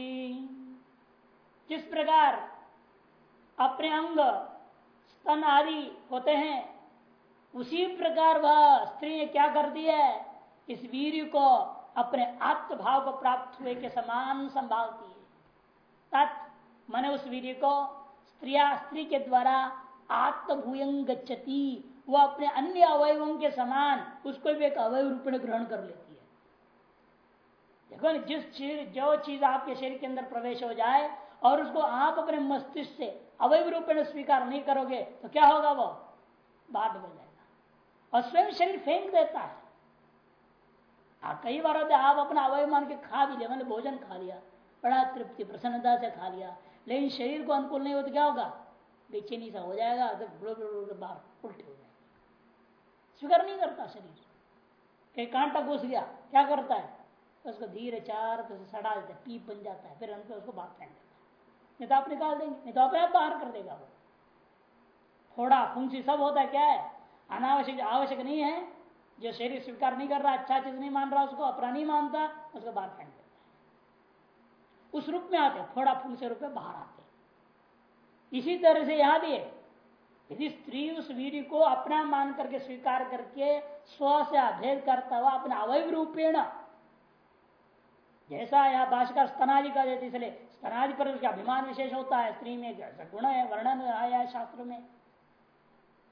जिस प्रकार अपने अंग स्तन आदि होते हैं, उसी प्रकार वह स्त्री ने क्या कर है? इस वीर को अपने आत्मभाव को प्राप्त हुए के समान संभालती है। तत् मन उस वीर को स्त्रिया स्त्री के द्वारा आत्मभूयंग गच्छति। वह अपने अन्य अवयवों के समान, उसको भी एक अवय रूप में ग्रहण कर लेती देखो जिस चीज़ जो चीज़ आपके शरीर के अंदर प्रवेश हो जाए और उसको आप अपने मस्तिष्क से अवैध रूप में स्वीकार नहीं करोगे तो क्या होगा वो? बाहर निकल जाएगा। और स्वयं शरीर फेंक देता है। आ, कई बार होते आप अपना अवय मान के खा भी लिया मैंने भोजन खा लिया बड़ा तृप्ति प्रसन्नता से खा लिया लेकिन शरीर को अनुकूल नहीं हो तो क्या होगा? बेचैनी सा हो जाएगा तो बाहर उल्टे हो जाएगा। स्वीकार नहीं करता शरीर। कहीं कांटा घुस गया क्या करता है? उसको धीरे चार सड़ा देता है पीप बन जाता है, फिर अंत उसको बाहर फेंक देता नहीं तो आप निकाल देंगे, नहीं तो आप बाहर कर देगा वो। थोड़ा फुंसी सब होता है, क्या है? अनावश्यक, आवश्यक नहीं है। जो शरीर स्वीकार नहीं कर रहा अच्छा चीज़ नहीं मान रहा, उसको अपना नहीं मानता, उसको बाहर फेंक देता है। उस रूप में आते थोड़ा फुंसी रूप में बाहर आते इसी तरह से यहाँ भी यदि स्त्री उस वीर को अपना मान करके स्वीकार करके, स्व से अभेद करता हुआ, अपने अवैव रूपेण जैसा यहाँ भाषकर स्तनादि का देते, इसलिए स्तनादि पर उसका अभिमान विशेष होता है, स्त्री में गुण है, वर्णन आया है शास्त्र में।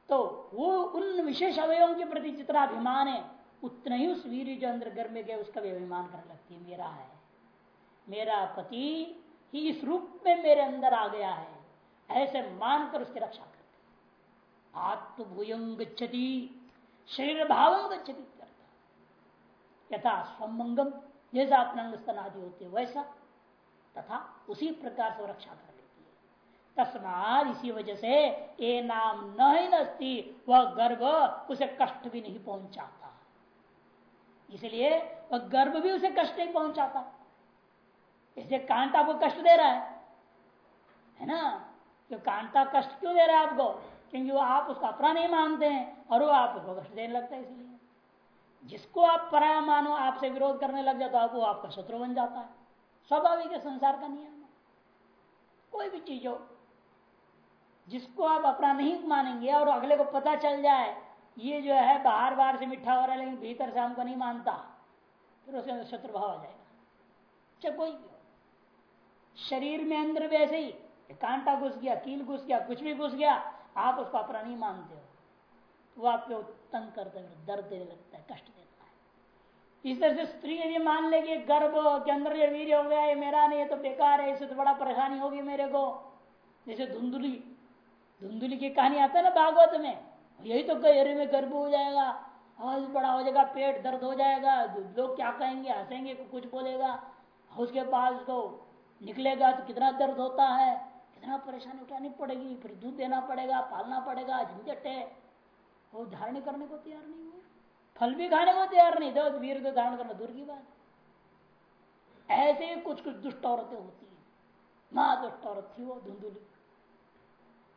तो वो उन विशेष अवयवों के प्रति जितना अभिमान है, उतना ही उस वीर जो अंदर गर्भ में गए उसका भी अभिमान करने लगती है, मेरा है। मेरा पति ही इस रूप में मेरे अंदर आ गया है, ऐसे मानकर उसकी रक्षा करते आत्मभूयंग गच्छति शरीर भाव गच्छति, करता यथा स्वमंगम जैसा अपना स्तन आदि होते वैसा तथा उसी प्रकार से रक्षा कर लेती है। तस्माद इसी वजह से ये नाम न ही नस्ती, वह गर्भ उसे कष्ट भी नहीं पहुंचाता। इसलिए वह गर्भ भी उसे कष्ट नहीं पहुंचाता। इसलिए कांटा को कष्ट दे रहा है। है ना? तो कांटा कष्ट क्यों दे रहा है आपको? क्योंकि वो आप उसका अपना नहीं मानते हैं और वो आपको कष्ट देने लगता है इसलिए। जिसको आप पराया मानो आपसे विरोध करने लग जाता तो वो आपका शत्रु बन जाता है। स्वाभाविक है, संसार का नियम है। कोई भी चीज़ हो, जिसको आप अपना नहीं मानेंगे और अगले को पता चल जाए, ये जो है, बाहर बाहर से मिठा हो रहा है, लेकिन भीतर से हमको नहीं मानता, फिर उसे शत्रु भाव आ जाएगा। चाहे कोई भी हो। शरीर में अंदर ऐसे ही कांटा घुस गया, कील घुस गया, कुछ भी घुस गया, आप उसको अपना नहीं मानते हो। वो आपको तंग करते दर्द देने लगता है, कष्ट है इस तरह से स्त्री यदि मान लेगी गर्भ के अंदर ये वीर हो गया, ये मेरा नहीं है तो बेकार है, इससे तो बड़ा परेशानी होगी मेरे को। जैसे धुंधुली धुंधुली की कहानी आता है ना भागवत में, यही तो गहरे में गर्भ हो जाएगा, आज बड़ा हो जाएगा, पेट दर्द हो जाएगा, लोग क्या कहेंगे, हंसेंगे, कुछ बोलेगा, उसके बाद उसको निकलेगा तो कितना दर्द होता है, कितना परेशानी उठानी पड़ेगी, फिर दूध देना पड़ेगा, पालना पड़ेगा, झंझट है, वो धारण करने को तैयार नहीं हुए। फल भी खाने को तैयार नहीं थे वीर को धारण करना दूर की बात। ऐसे ही कुछ कुछ दुष्ट औरतें होती है। माँ दुष्ट औरत थी वो, धुंधुली।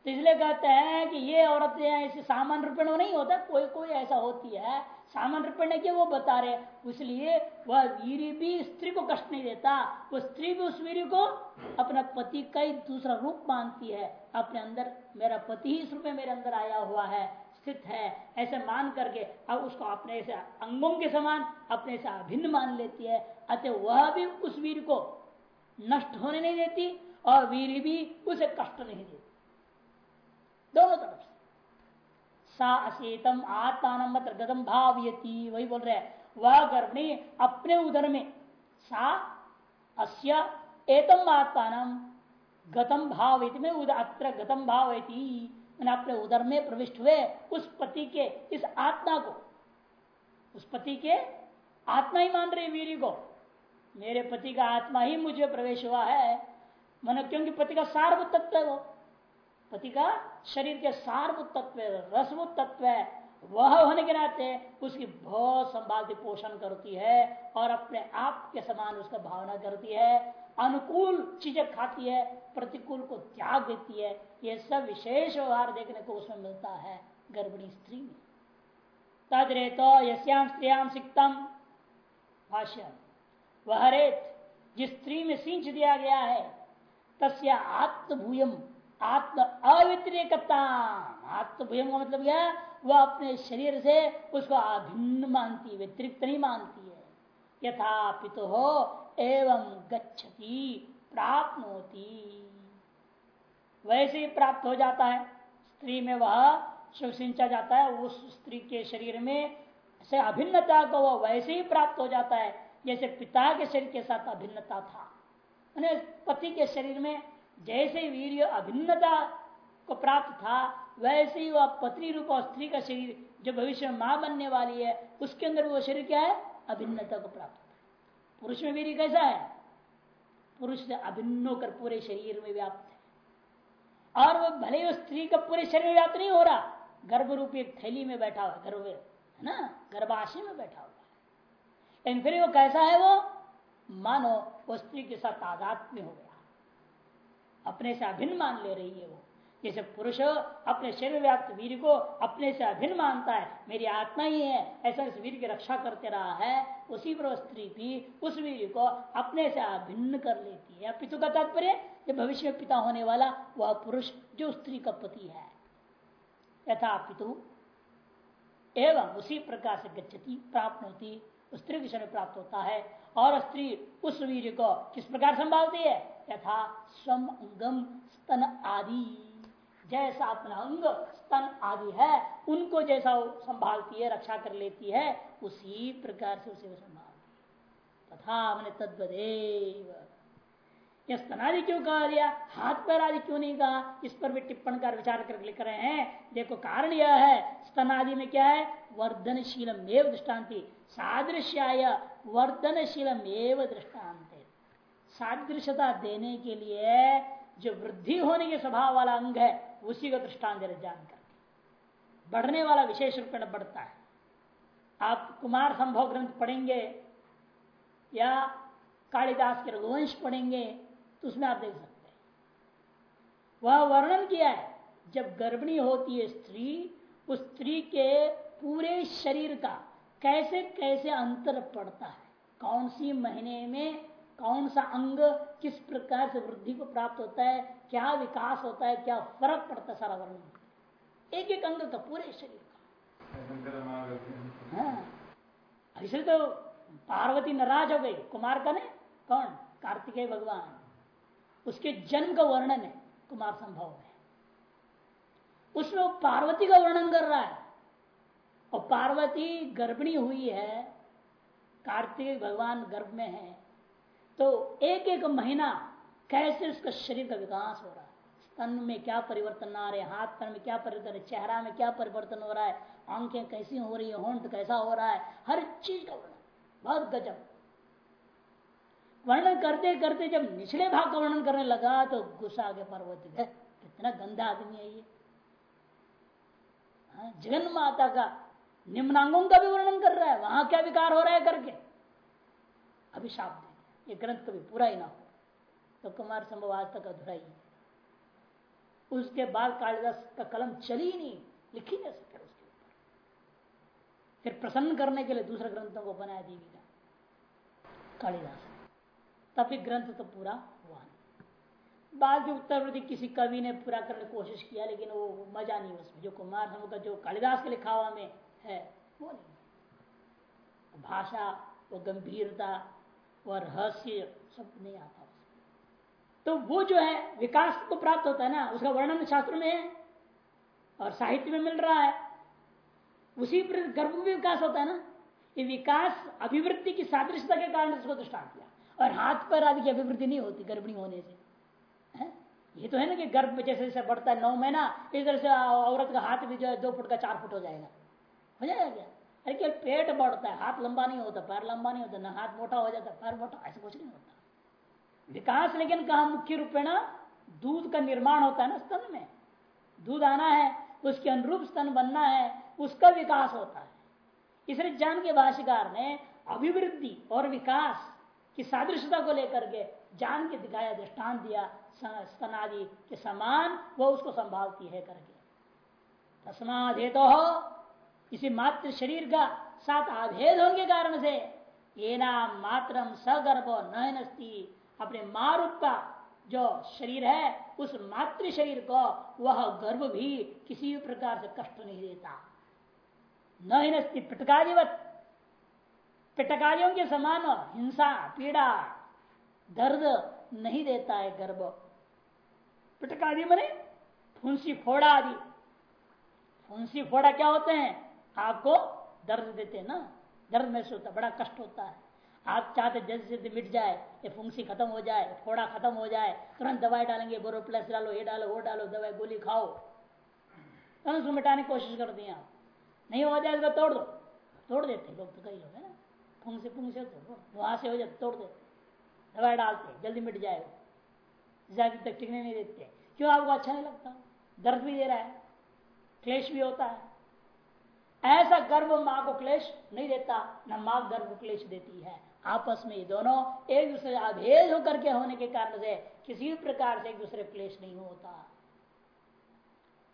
तो इसलिए कहते हैं कि ये औरतें ऐसे सामान्य रूप में नहीं होता, कोई कोई ऐसा होती है, सामान्य रूप में वो बता रहे इसलिए वह वीर भी स्त्री को कष्ट नहीं देता, वो स्त्री भी उस वीर को अपना पति का ही दूसरा रूप मानती है। अपने अंदर मेरा पति ही इस रूप में मेरे अंदर आया हुआ है। स्थित है, ऐसे मान करके, अब उसको अपने से अंगों के समान, अपने से अभिन्न मान लेती है। अतः वह भी उस वीर को नष्ट होने नहीं देती और वीर भी उसे कष्ट नहीं देती। दोनों तरफ़ से। सा असेतम आत्मान गदम भावयती, वही बोल रहे वह गर्भिणी अपने उदर में, सा अस्य एतम आत्मान गतम भाव में अत्र गतम भाव अपने उदर में प्रविष्ट हुए उस पति के, इस आत्मा को। उस पति के आत्मा ही मान रहे वीर को। मेरे पति का आत्मा ही मुझे प्रवेश हुआ है। मन क्योंकि पति का सार्व तत्व है वो। पति का शरीर के सारभूत तत्व रसभूत तत्व है। वह होने के नाते उसकी बहुत संभालती पोषण करती है और अपने आप के समान उसका भावना करती है। अनुकूल चीज़ें खाती है। प्रतिकूल को त्याग देती है, ये सब विशेष व्यवहार देखने को उसमें मिलता है गर्भिणी स्त्री में। तदरे तो यश्याम स्त्रियाम सिक्तम। भाष्य वह रेत जिस स्त्री में सिंच दिया गया है, तस्या आत्मभूयम, आत्म अवितरेकता आत्मभूयम का मतलब क्या वह अपने शरीर से उसको अभिन्न मानती व्यतिरिक्त नहीं मानती है। यथा पितु हो एवं गच्छति। प्राप्त होती वैसे ही प्राप्त हो जाता है। स्त्री में वह सिंचा जाता है, उस स्त्री के शरीर में से अभिन्नता को वह वैसे ही प्राप्त हो जाता है, जैसे पिता के शरीर के साथ अभिन्नता था। पति के शरीर में जैसे वीर अभिन्नता को प्राप्त था, वैसे ही वह पत्नी रूप और स्त्री का शरीर जो भविष्य में माँ बनने वाली है, उसके अंदर वो शरीर क्या है? अभिन्नता को प्राप्त पुरुष में वीर कैसा है? पुरुष से अभिन्न होकर पूरे शरीर में व्याप्त है। और वह भले ही स्त्री का पूरे शरीर में व्याप्त नहीं हो रहा गर्भ रूपी एक थैली में बैठा हुआ गर्भ, है ना? गर्भाशय में बैठा हुआ है। लेकिन फिर वो कैसा है वो? मानो वो स्त्री के साथ में हो गया। अपने से अभिन्न मान ले रही है वो। जैसे पुरुष अपने शरीर व्याप्त वीर को अपने से अभिन्न मानता है, मेरी आत्मा ही है, ऐसा इस वीर की रक्षा करते रहा है, उसी पर स्त्री भी उस वीर को अपने से अभिन्न कर लेती है। पितु का तात्पर्य जो भविष्य में पिता होने वाला वह पुरुष जो स्त्री का पति है। यथा पितु एवं उसी प्रकार से गच्छति, प्राप्त होती स्त्री के शरीर प्राप्त होता है, और स्त्री उस वीर को किस प्रकार संभालती है? यथा स्वम अंगम स्तन आदि। जैसा अपना अंग, स्तन आदि है, उनको जैसा संभालती है, रक्षा कर लेती है, उसी प्रकार से उसे संभालती तथा मैंने तद्वदेव। यह स्तनादि क्यों कहा दिया हाथ पैर आदि क्यों नहीं कहा? इस पर भी टिप्पण कर विचार कर लिख रहे हैं। देखो, कारण यह है स्तनादि में क्या है? वर्धनशील मेव दृष्टान्ति। सादृश्याय वर्धनशील मेव दृष्टांत। सादृश्यता देने के लिए जो वृद्धि होने के स्वभाव वाला अंग है उसी का दृष्टांत जान करके। बढ़ने वाला विशेष रूप में बढ़ता है। आप कुमार संभव ग्रंथ पढ़ेंगे या कालिदास के रघुवंश पढ़ेंगे तो उसमें आप देख सकते हैं। वह वर्णन किया है, जब गर्भिणी होती है स्त्री, उस स्त्री के पूरे शरीर का कैसे कैसे अंतर पड़ता है? कौन सी महीने में कौन सा अंग किस प्रकार से वृद्धि को प्राप्त होता है? क्या विकास होता है, क्या फ़र्क पड़ता है सारा वर्णन? एक एक अंग का पूरे शरीर का। हाँ। इसलिए तो पार्वती नाराज़ हो गई। कुमार का ने कौन? कार्तिकेय भगवान। उसके जन्म का वर्णन है, कुमार संभव में उसमें पार्वती का वर्णन कर रहा है। और पार्वती गर्भिणी हुई है कार्तिक भगवान गर्भ में है तो एक एक महीना कैसे उसका शरीर का विकास हो रहा है? स्तन में क्या परिवर्तन आ रहे हैं? हाथ पैर में क्या परिवर्तन है? चेहरा में क्या परिवर्तन हो रहा है? आँखें कैसी हो रही है? होंठ कैसा हो रहा है? हर चीज़ का वर्णन। बहुत गजब। वर्णन करते करते जब निचले भाग का वर्णन करने लगा तो गुस्सा आगे पार्वती कितना गंदा आदमी है ये। हाँ, जगन माता का निम्नांगों का भी वर्णन कर रहा है। वहाँ क्या विकार हो रहा है करके? अभिशाप दे ये ग्रंथ कभी पूरा ही ना हो। तो कुमार संभव आज तक अधूरा ही उसके बाद कालिदास का कलम चली ही नहीं, लिखी नहीं सके उसके ऊपर। फिर प्रसन्न करने के लिए दूसरे ग्रंथों को बनाया देवी का कालिदास तभी ग्रंथ तो पूरा हुआ बाद में उत्तर किसी कवि ने पूरा करने की कोशिश किया, लेकिन वो मज़ा नहीं उसमें। जो कुमार समूह का, जो कालिदास के लिखा हुआ में है, वो नहीं। भाषा, वो गंभीरता वह रहस्य, सब नहीं आता। तो वो जो है, विकास को प्राप्त होता है ना, उसका वर्णन शास्त्र में है, और साहित्य में मिल रहा है। उसी पर गर्भ में विकास होता है ना, ये विकास अभिवृद्धि की सादृश्यता के कारण उसको दृष्टांत किया। और हाथ पर आदि की अभिवृद्धि नहीं होती गर्भिणी होने से। है? ये तो है ना कि गर्भ जैसे जैसे बढ़ता है, नौ महीना, इस तरह से औरत का हाथ भी जो है, दो फुट का चार फुट हो जाएगा। हो जाएगा क्या? अरे क्या पेट बढ़ता है, हाथ लंबा नहीं होता, पैर लंबा नहीं होता, ना हाथ मोटा हो जाता, पैर मोटा, ऐसा कुछ नहीं होता। विकास, लेकिन कहा मुख्य रूपेण दूध का निर्माण होता है ना स्तन में। दूध आना है, उसके अनुरूप स्तन बनना है, उसका विकास होता है। इसलिए जान के भाष्यकार ने अभिवृद्धि और विकास की सादृश्यता को लेकर के जान के दिखाया दृष्टान दिया स्तनादि के समान वो उसको संभालती है करके। तस्माधे तो हो इसी मात्र शरीर का साथ आभेद होने के कारण से ये नाम मात्रम सगर्भ नस्ती अपने माँ रूप का जो शरीर है, उस मातृ शरीर को वह गर्भ भी किसी भी प्रकार से कष्ट नहीं देता। न ही पिटकादिवत। पिटकारियों के समान हिंसा, पीड़ा, दर्द नहीं देता है गर्भ। पिटकादि मने फुंसी फोड़ा आदि। फुंसी फोड़ा क्या होते हैं? आपको दर्द देते ना? दर्द महसूस होता बड़ा कष्ट होता है। आप चाहते जल्द से मिट जाए, ये फुंसी खत्म हो जाए, फोड़ा खत्म हो जाए, तुरंत दवाई डालेंगे बोरो प्लस डालो, ये डालो, वो डालो, दवाई, गोली खाओ। तुरंत उसको मिटाने की कोशिश कर दिए आप। नहीं हो जाए तो तोड़ दो। तोड़ देते लोग तो कई लोग, है ना? फुंसी फुंसी तो वहाँ से हो जाए तोड़ देते दवाई डालते जल्दी मिट जाए ज़्यादा तक टिकने नहीं देते। क्यों आपको अच्छा नहीं लगता? दर्द भी दे रहा है। क्लेश भी होता है। ऐसा गर्भ माँ को क्लेश नहीं देता, न माँ गर्भ क्लेश देती है। आपस में ये दोनों एक दूसरे से अभेद होकर के होने के कारण से किसी भी प्रकार से एक दूसरे क्लेश नहीं होता।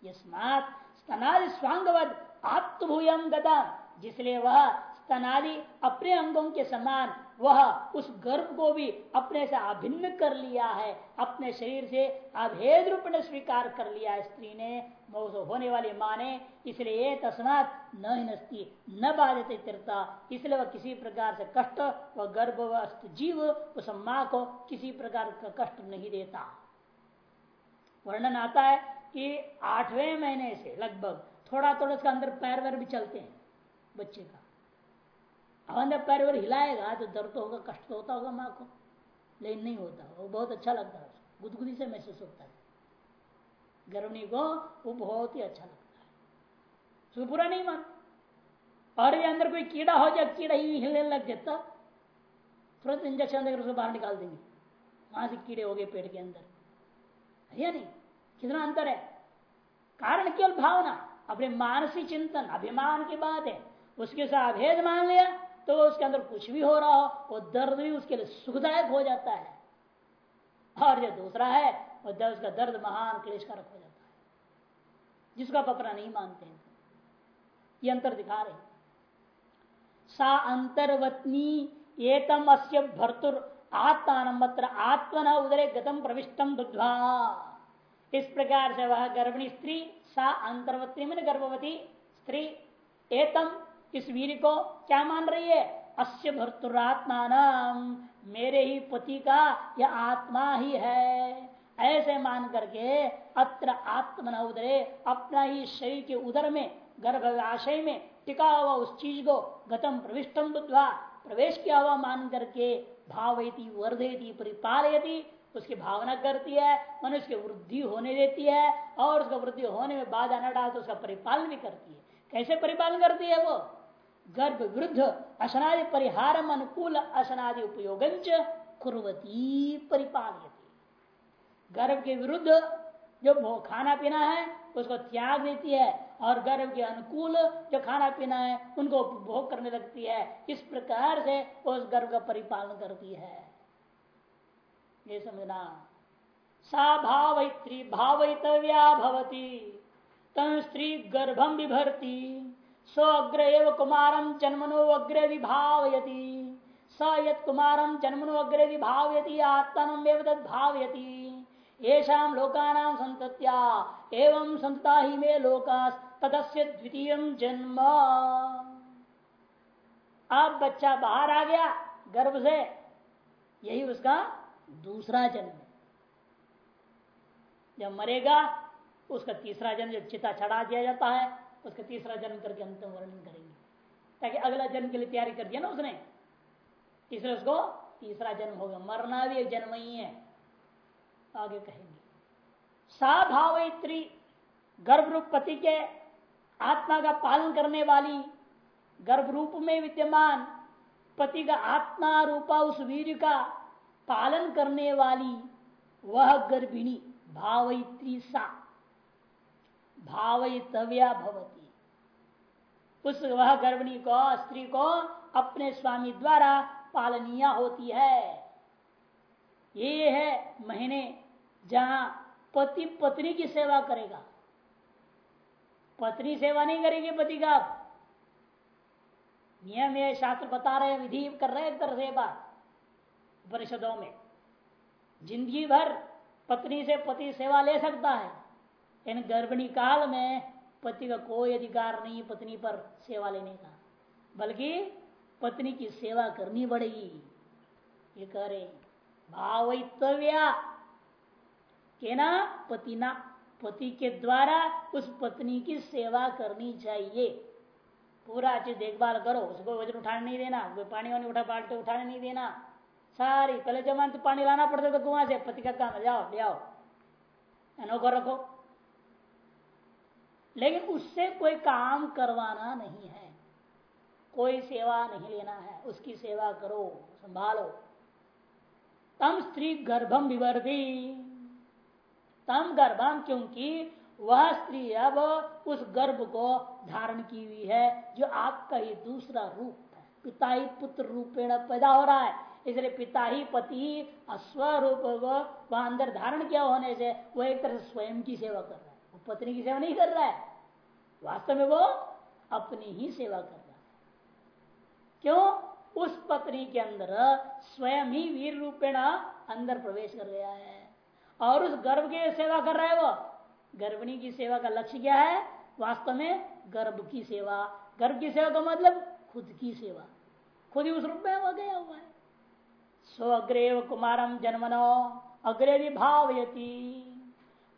यस्मात स्तनादि स्वांगवद आत्मभूयम गदा, जिसलिए वह स्तनादि अपने अंगों के समान, वह उस गर्भ को भी अपने से अभिन्न कर लिया है, अपने शरीर से अभेद रूप में स्वीकार कर लिया है। स्त्री ने होने वाली माँ ने, इसलिए तस्मात न नस्ती, न बाधते तीर्था। इसलिए वह किसी प्रकार से कष्ट व गर्भवस्थ जीव उस माँ को किसी प्रकार का कष्ट नहीं देता। वर्णन आता है कि आठवें महीने से लगभग थोड़ा थोड़ा उसका अंदर पैर वैर भी चलते हैं बच्चे का। अंदर पैर वैर हिलाएगा तो दर्द तो होगा, कष्ट तो होता होगा माँ को। लेकिन नहीं होता, वो बहुत अच्छा लगता है गुदगुदी से महसूस होता है। गर्भिणी को, वो बहुत ही अच्छा लगता है। उसको बुरा नहीं मान। और भी अंदर कोई कीड़ा हो जाए कीड़ा ही हिलने लग जाता तुरंत इंजेक्शन देकर उसको बाहर निकाल देंगे। वहाँ से कीड़े हो गए पेट के अंदर। है नहीं? कितना अंतर है? कारण केवल भावना, अपने मानसिक चिंतन, अभिमान की बात है। उसके साथ अभेद मान लिया तो उसके अंदर कुछ भी हो रहा हो, वो दर्द भी उसके लिए सुखदायक हो जाता है। और जो दूसरा है, वो दर्द, उसका दर्द महान क्लेशकारक हो जाता है। जिसको आप अपना नहीं मानते हैं। ये अंतर दिखा रहे सा अंतर्वत्नी एतम अस्य भर्तुर आत्मानमत्र आत्मन उदरे गतम प्रविष्टम बुद्धवा। इस प्रकार से वह गर्भिणी स्त्री, सा अंतर्वती मैंने गर्भवती स्त्री, एतम इस वीर को क्या मान रही है? अस्य भर्तुरात्मा मेरे ही पति का यह आत्मा ही है। ऐसे मान करके अत्र आत्मन उदरे, अपना ही शरीर के उदर में, गर्भाशय में टिका हुआ उस चीज़ को गतम प्रविष्टम बुद्धवा, प्रवेश किया हुआ मान करके भावती वर्धयती, परिपालयती, उसकी भावना करती है, मनुष्य की वृद्धि होने देती है और उसका वृद्धि होने में बाधा न डाल तो उसका परिपालन भी करती है। कैसे परिपालन करती है वो? गर्भ विरुद्ध अशनादि परिहार अनुकूल अशनादि उपयोग परिपालयती। गर्भ के विरुद्ध जो खाना पीना है, उसको त्याग देती है, और गर्भ के अनुकूल जो खाना पीना है, उनको उपभोग करने लगती है। इस प्रकार से वो उस गर्भ का परिपालन करती है। ये समझना। सा भावैत्री भावितव्या भवती, तन स्त्री गर्भम विभरती सो अग्र एव कुमारम जन्मनो अग्रे विभावयती। स यत कुमारम जन्मनो अग्रे विभावयती आत्मनम एवं भावयती। येषा लोकानाम संतत्या एवं संतता ही में लोकास, तदस्य द्वितीय जन्म। अब बच्चा बाहर आ गया, गर्भ से, यही उसका दूसरा जन्म जब मरेगा, उसका तीसरा जन्म जब चिता चढ़ा दिया जाता है। उसका तीसरा जन्म करके अंतिम वर्णन करेंगे। ताकि अगला जन्म के लिए तैयारी कर दिया ना उसने। इसलिए उसको तीसरा जन्म होगा। मरना भी एक जन्म ही है। आगे कहेंगे। सा भावित्री गर्भ रूप पति के आत्मा का पालन करने वाली गर्भ रूप में विद्यमान पति का आत्मा रूपा उस वीर का पालन करने वाली वह गर्भिणी भावित्री सा। भावितव्या भवती। उस वह गर्भिणी को, स्त्री को अपने स्वामी द्वारा पालनीय होती है। ये है महीने जहाँ पति पत्नी की सेवा करेगा। पत्नी सेवा नहीं करेगी पति का। नियम ये शास्त्र बता रहे विधि कर रहे एक तरह से बात। परिषदों में। ज़िंदगी भर पत्नी से पति सेवा ले सकता है। इन गर्भिणी काल में पति का कोई अधिकार नहीं, पत्नी पर सेवा लेने का। बल्कि पत्नी की सेवा करनी पड़ेगी। ये कह रहे भावितव्या के ना पतिना पति के द्वारा उस पत्नी की सेवा करनी चाहिए। पूरा अच्छी देखभाल करो, उसको वज़न उठाने नहीं देना, कोई पानी वानी उठा बाल्टी उठाने नहीं देना। सारी, पहले जमाने तो पानी लाना पड़ता था कुआँ से, पति का काम, जाओ, ले आओ। अनोखो रखो। लेकिन उससे कोई काम करवाना नहीं है। कोई सेवा नहीं लेना है। उसकी सेवा करो, संभालो। तम स्त्री गर्भम विवर्धी तम गर्भम क्योंकि वह स्त्री अब उस गर्भ को धारण की हुई है, जो आपका ही दूसरा रूप है। पिता ही पुत्र रूपेण पैदा हो रहा है। इसलिए पिता ही पति स्वरूप को वह अंदर धारण किया होने से वो एक तरह से स्वयं की सेवा कर रहा है। पत्नी की सेवा नहीं कर रहा है। वास्तव में वो अपनी ही सेवा कर रहा है। क्यों? उस पत्नी के अंदर स्वयं ही वीर रूपेण अंदर प्रवेश कर गया है। और उस गर्भ की सेवा कर रहा है वो। गर्भिणी की सेवा का लक्ष्य क्या है? वास्तव में गर्भ की सेवा। गर्भ की सेवा का मतलब खुद की सेवा। खुद ही उस रूप में वह गया हुआ है। सो अग्रेव कुमारम जन्मनो अग्रे भी भावयती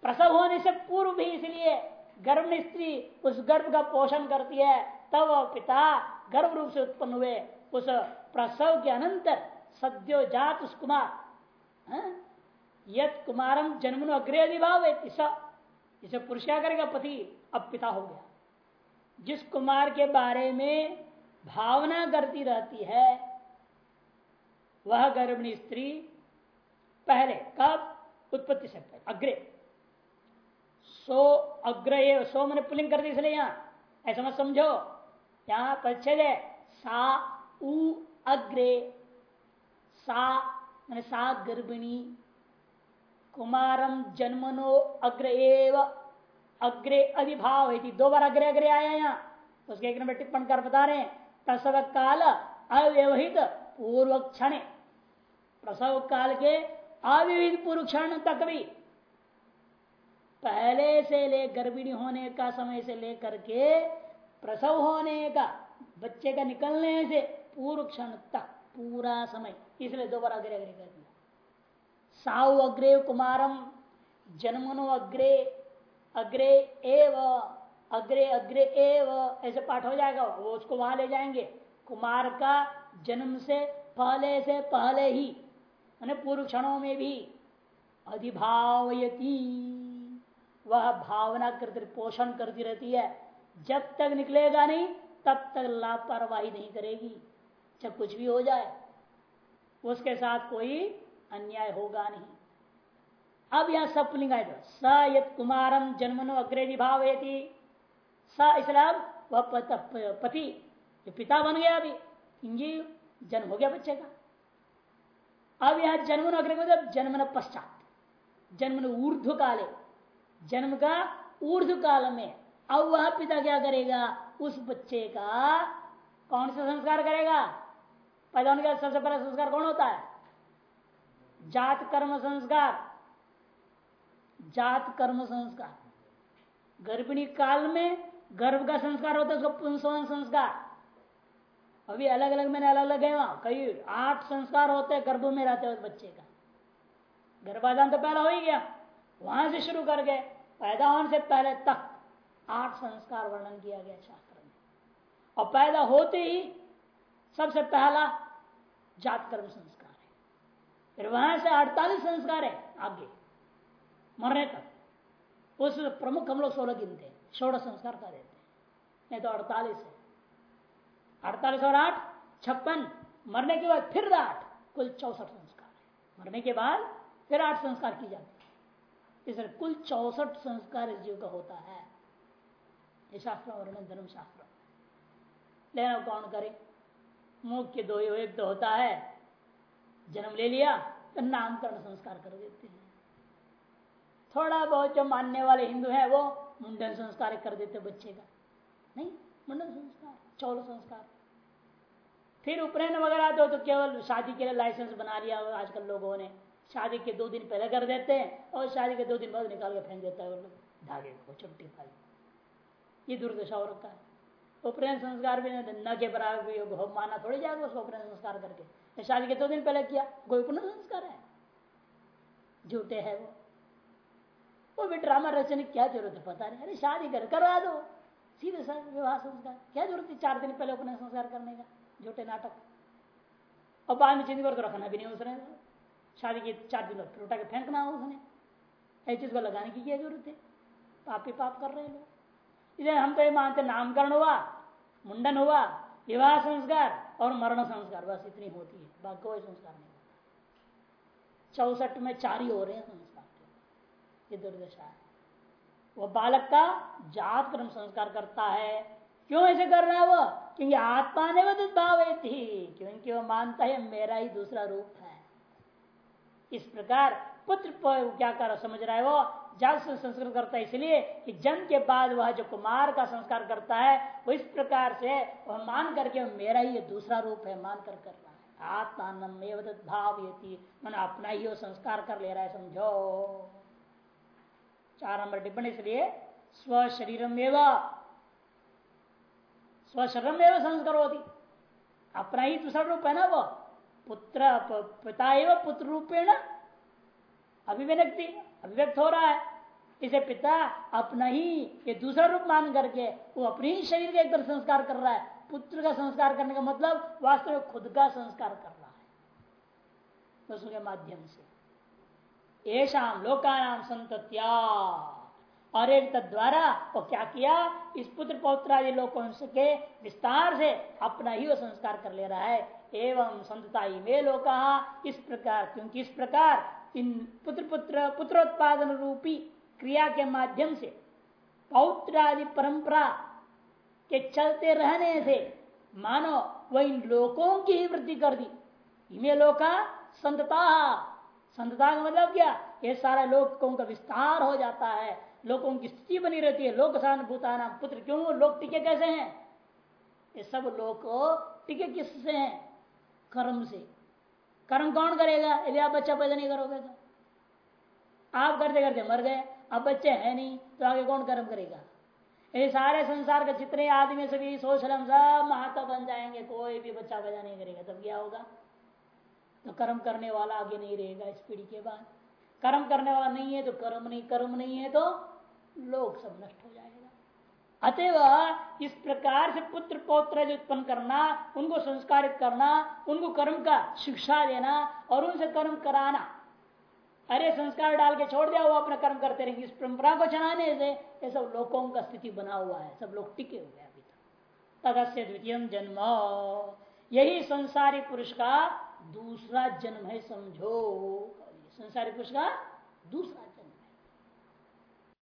प्रसव होने से पूर्व भी इसलिए गर्भ स्त्री उस गर्भ का पोषण करती है, तब पिता गर्भ रूप से उत्पन्न हुए। उस प्रसव के अनंतर सद्यो जात उस कुमार। हाँ? यद कुमारम जन्म अग्रे अधिभाव इसे पुरुष क्या करेगा पति अब पिता हो गया। जिस कुमार के बारे में भावना करती रहती है, वह गर्भिणी स्त्री पहले, कब? उत्पत्ति से पहले, अग्रे। सो अग्र सो मैंने पुलिंग कर दी इसलिए यहाँ। ऐसा मत समझो। यहाँ परिच्छेद है। सा उ अग्रे, सा मैंने सा गर्भिणी कुमारम जन्मनो अग्र एव, अग्रे अधिभाव है दो बार अग्रे अग्रे आया यहाँ। उसके एक नंबर टिप्पण कर बता रहे हैं। प्रसव काल अव्यवहित पूर्व क्षण प्रसव काल के अविविध पूर्व क्षण तक भी पहले से ले गर्भिणी होने का समय से लेकर के प्रसव होने का, बच्चे का निकलने से पूर्व क्षण तक, पूरा समय, इसलिए दोबारा अग्रे अग्रे कर दिया। साउ अग्रे, कुमारम, जन्मनो अग्रे अग्रे एव, अग्रे अग्रे एव, ऐसे पाठ हो जाएगा, वो उसको वहाँ ले जाएँगे। कुमार का जन्म से पहले से पहले ही पूर्व क्षणों में भी अधिभावयती। वह भावना करती पोषण करती रहती है। जब तक निकलेगा नहीं, तब तक लापरवाही नहीं करेगी। जब कुछ भी हो जाए, उसके साथ कोई अन्याय होगा नहीं। अब यहाँ सब पुलिंग आए स यद कुमारम जन्मनो अग्रेजी भाव स इसलाम वह पति, पिता बन गया अभी जन्म हो गया बच्चे का। अब यह जन्म अग्र मतलब जन्म पश्चात जन्म ऊर्ध्व काले जन्म का ऊर्ध काल में। अब वह पिता क्या करेगा? उस बच्चे का कौन सा संस्कार करेगा? पैदा होने का सबसे पहला संस्कार कौन होता है? जात, कर्म, संस्कार। जात, कर्म, संस्कार। गर्भिणी काल में गर्भ का संस्कार होता है, उसको पुंसवन संस्कार अभी अलग अलग मैंने अलग अलग है वहाँ। कई आठ संस्कार होते हैं गर्भ में रहते हैं उस बच्चे का। गर्भाधान तो पहला हो ही गया। वहाँ से शुरू कर गए पैदा होने से पहले तक आठ संस्कार वर्णन किया गया शास्त्र में। और पैदा होते ही सबसे पहला जात कर्म संस्कार है। फिर वहाँ से अड़तालीस संस्कार है, आगे। मरने तक। उस प्रमुख हम लोग सोलह गिनते हैं, सोलह संस्कार का देते हैं। नहीं तो अड़तालीस है। अड़तालीस और आठ, छप्पन। मरने के बाद फिर आठ, कुल चौसठ संस्कार है। मरने के बाद फिर आठ संस्कार की जाती इसलिए कुल चौसठ संस्कार इस जीव का होता है। ये शास्त्र वर्णन धर्म शास्त्र लेना कौन करे? मुख्य दो एक तो होता है। जन्म ले लिया तो नामकरण संस्कार कर देते हैं। थोड़ा बहुत जो मानने वाले हिंदू है, वो मुंडन संस्कार कर देते बच्चे का। नहीं, मुंडन संस्कार, चौल संस्कार। फिर उपनयन वगैरह दो तो केवल शादी के लिए लाइसेंस बना लिया आजकल लोगों ने। शादी के दो दिन पहले कर देते हैं और शादी के दो दिन बाद निकाल के फेंक देता है लोग। धागे को चुट्टी पाई। ये दुर्दशा हो रखा है। उपनयन संस्कार भी न के बराबर भी माना थोड़ी जाएगा उसको उपनयन संस्कार करके। शादी के दो दिन पहले किया, कोई उपनयन संस्कार है? झूठे है वो। वो भी ड्रामा रचने क्या ज़रूरत है पता नहीं। अरे शादी कर, करवा दो। सीधे सर विवाह संस्कार। क्या ज़रूरत है चार दिन पहले उपनयन संस्कार करने का? झूठे नाटक। और बाद में चिंता कर तो रखना भी नहीं उसने शादी के चार दिन उठा के फेंकना हो उसने। ऐसी चीज़ को लगाने की क्या ज़रूरत है? पाप ही पाप कर रहे लोग। इसलिए हम तो ये मानते नामकरण हुआ, मुंडन हुआ, विवाह संस्कार और मरण संस्कार, बस इतनी होती है। बाकी कोई संस्कार नहीं चौसठ में चार ही हो रहे हैं संस्कार ये दुर्दशा है। वह बालक का जात कर्म संस्कार करता है। क्यों ऐसे कर रहा है वो? क्योंकि आत्मा ने भाव थी क्योंकि वो मानता है, मेरा ही दूसरा रूप इस प्रकार पुत्र क्या कर समझ रहा है वो? जाग से संस्कार करता है इसलिए कि जन्म के बाद वह जो कुमार का संस्कार करता है, वो इस प्रकार से वह मान करके मेरा ही दूसरा रूप है, मान कर कर रहा है। आत्मानम भाव मन अपना ही वो संस्कार कर ले रहा है, समझो। चार नंबर टिप्पणी इसलिए स्व शरीरम एवं स्वशरम एवं संस्कार होती। अपना ही दूसरा रूप है ना वो? पुत्र, पिता एवं पुत्र रूपेण अभिव्यक्ति, अभिव्यक्त हो रहा है। इसे पिता अपना ही, ये दूसरा रूप मान करके, वो अपने ही शरीर का एक तरह संस्कार कर रहा है। पुत्र का संस्कार करने का मतलब वास्तव में खुद का संस्कार कर रहा है। पशु के माध्यम से। ऐसा लोकानाम संतत्या। और एक द्वारा वो क्या किया? इस पुत्र पौत्र आदि लोग के विस्तार से अपना ही वो संस्कार कर ले रहा है। एवं संतता में लोग इस प्रकार, क्योंकि इस प्रकार, इन पुत्र पुत्र पुत्रोत्पादन रूपी क्रिया के माध्यम से पौत्र आदि परंपरा के चलते रहने से, मानो, वह इन लोकों की ही वृद्धि कर दी। इमे लोका संतता संतता का मतलब क्या? ये सारा लोगों का विस्तार हो जाता है। लोगों की स्थिति बनी रहती है। लोक भूता नाम पुत्र क्यों? लोग टिके कैसे हैं? ये सब लोग टिके किससे हैं? कर्म से। कर्म कौन करेगा? यदि आप बच्चा पैदा नहीं करोगे तो। आप करते करते मर गए, अब बच्चे है नहीं तो आगे कौन कर्म करेगा? ये सारे संसार के जितने आदमी, सभी सोच रहे हम सब महात्मा बन जाएँगे, कोई भी बच्चा पैदा नहीं करेगा, तब क्या होगा? तो कर्म करने वाला आगे नहीं रहेगा इस पीढ़ी के बाद। कर्म करने वाला नहीं है तो कर्म नहीं कर्म नहीं है तो लोग सब नष्ट हो जाएगा। अतएव इस प्रकार से पुत्र पौत्र उत्पन्न करना, उनको संस्कारित करना, उनको कर्म का शिक्षा देना और उनसे कर्म कराना। अरे संस्कार डाल के छोड़ दिया वो अपना कर्म करते रहेंगे। इस परंपरा को चलाने से ये सब लोगों का स्थिति बना हुआ है। सब लोग टिके हुए हैं अभी तक। तदस्य द्वितीय जन्म। यही संसारी पुरुष का दूसरा जन्म है, समझो। संसारी पुरुष का दूसरा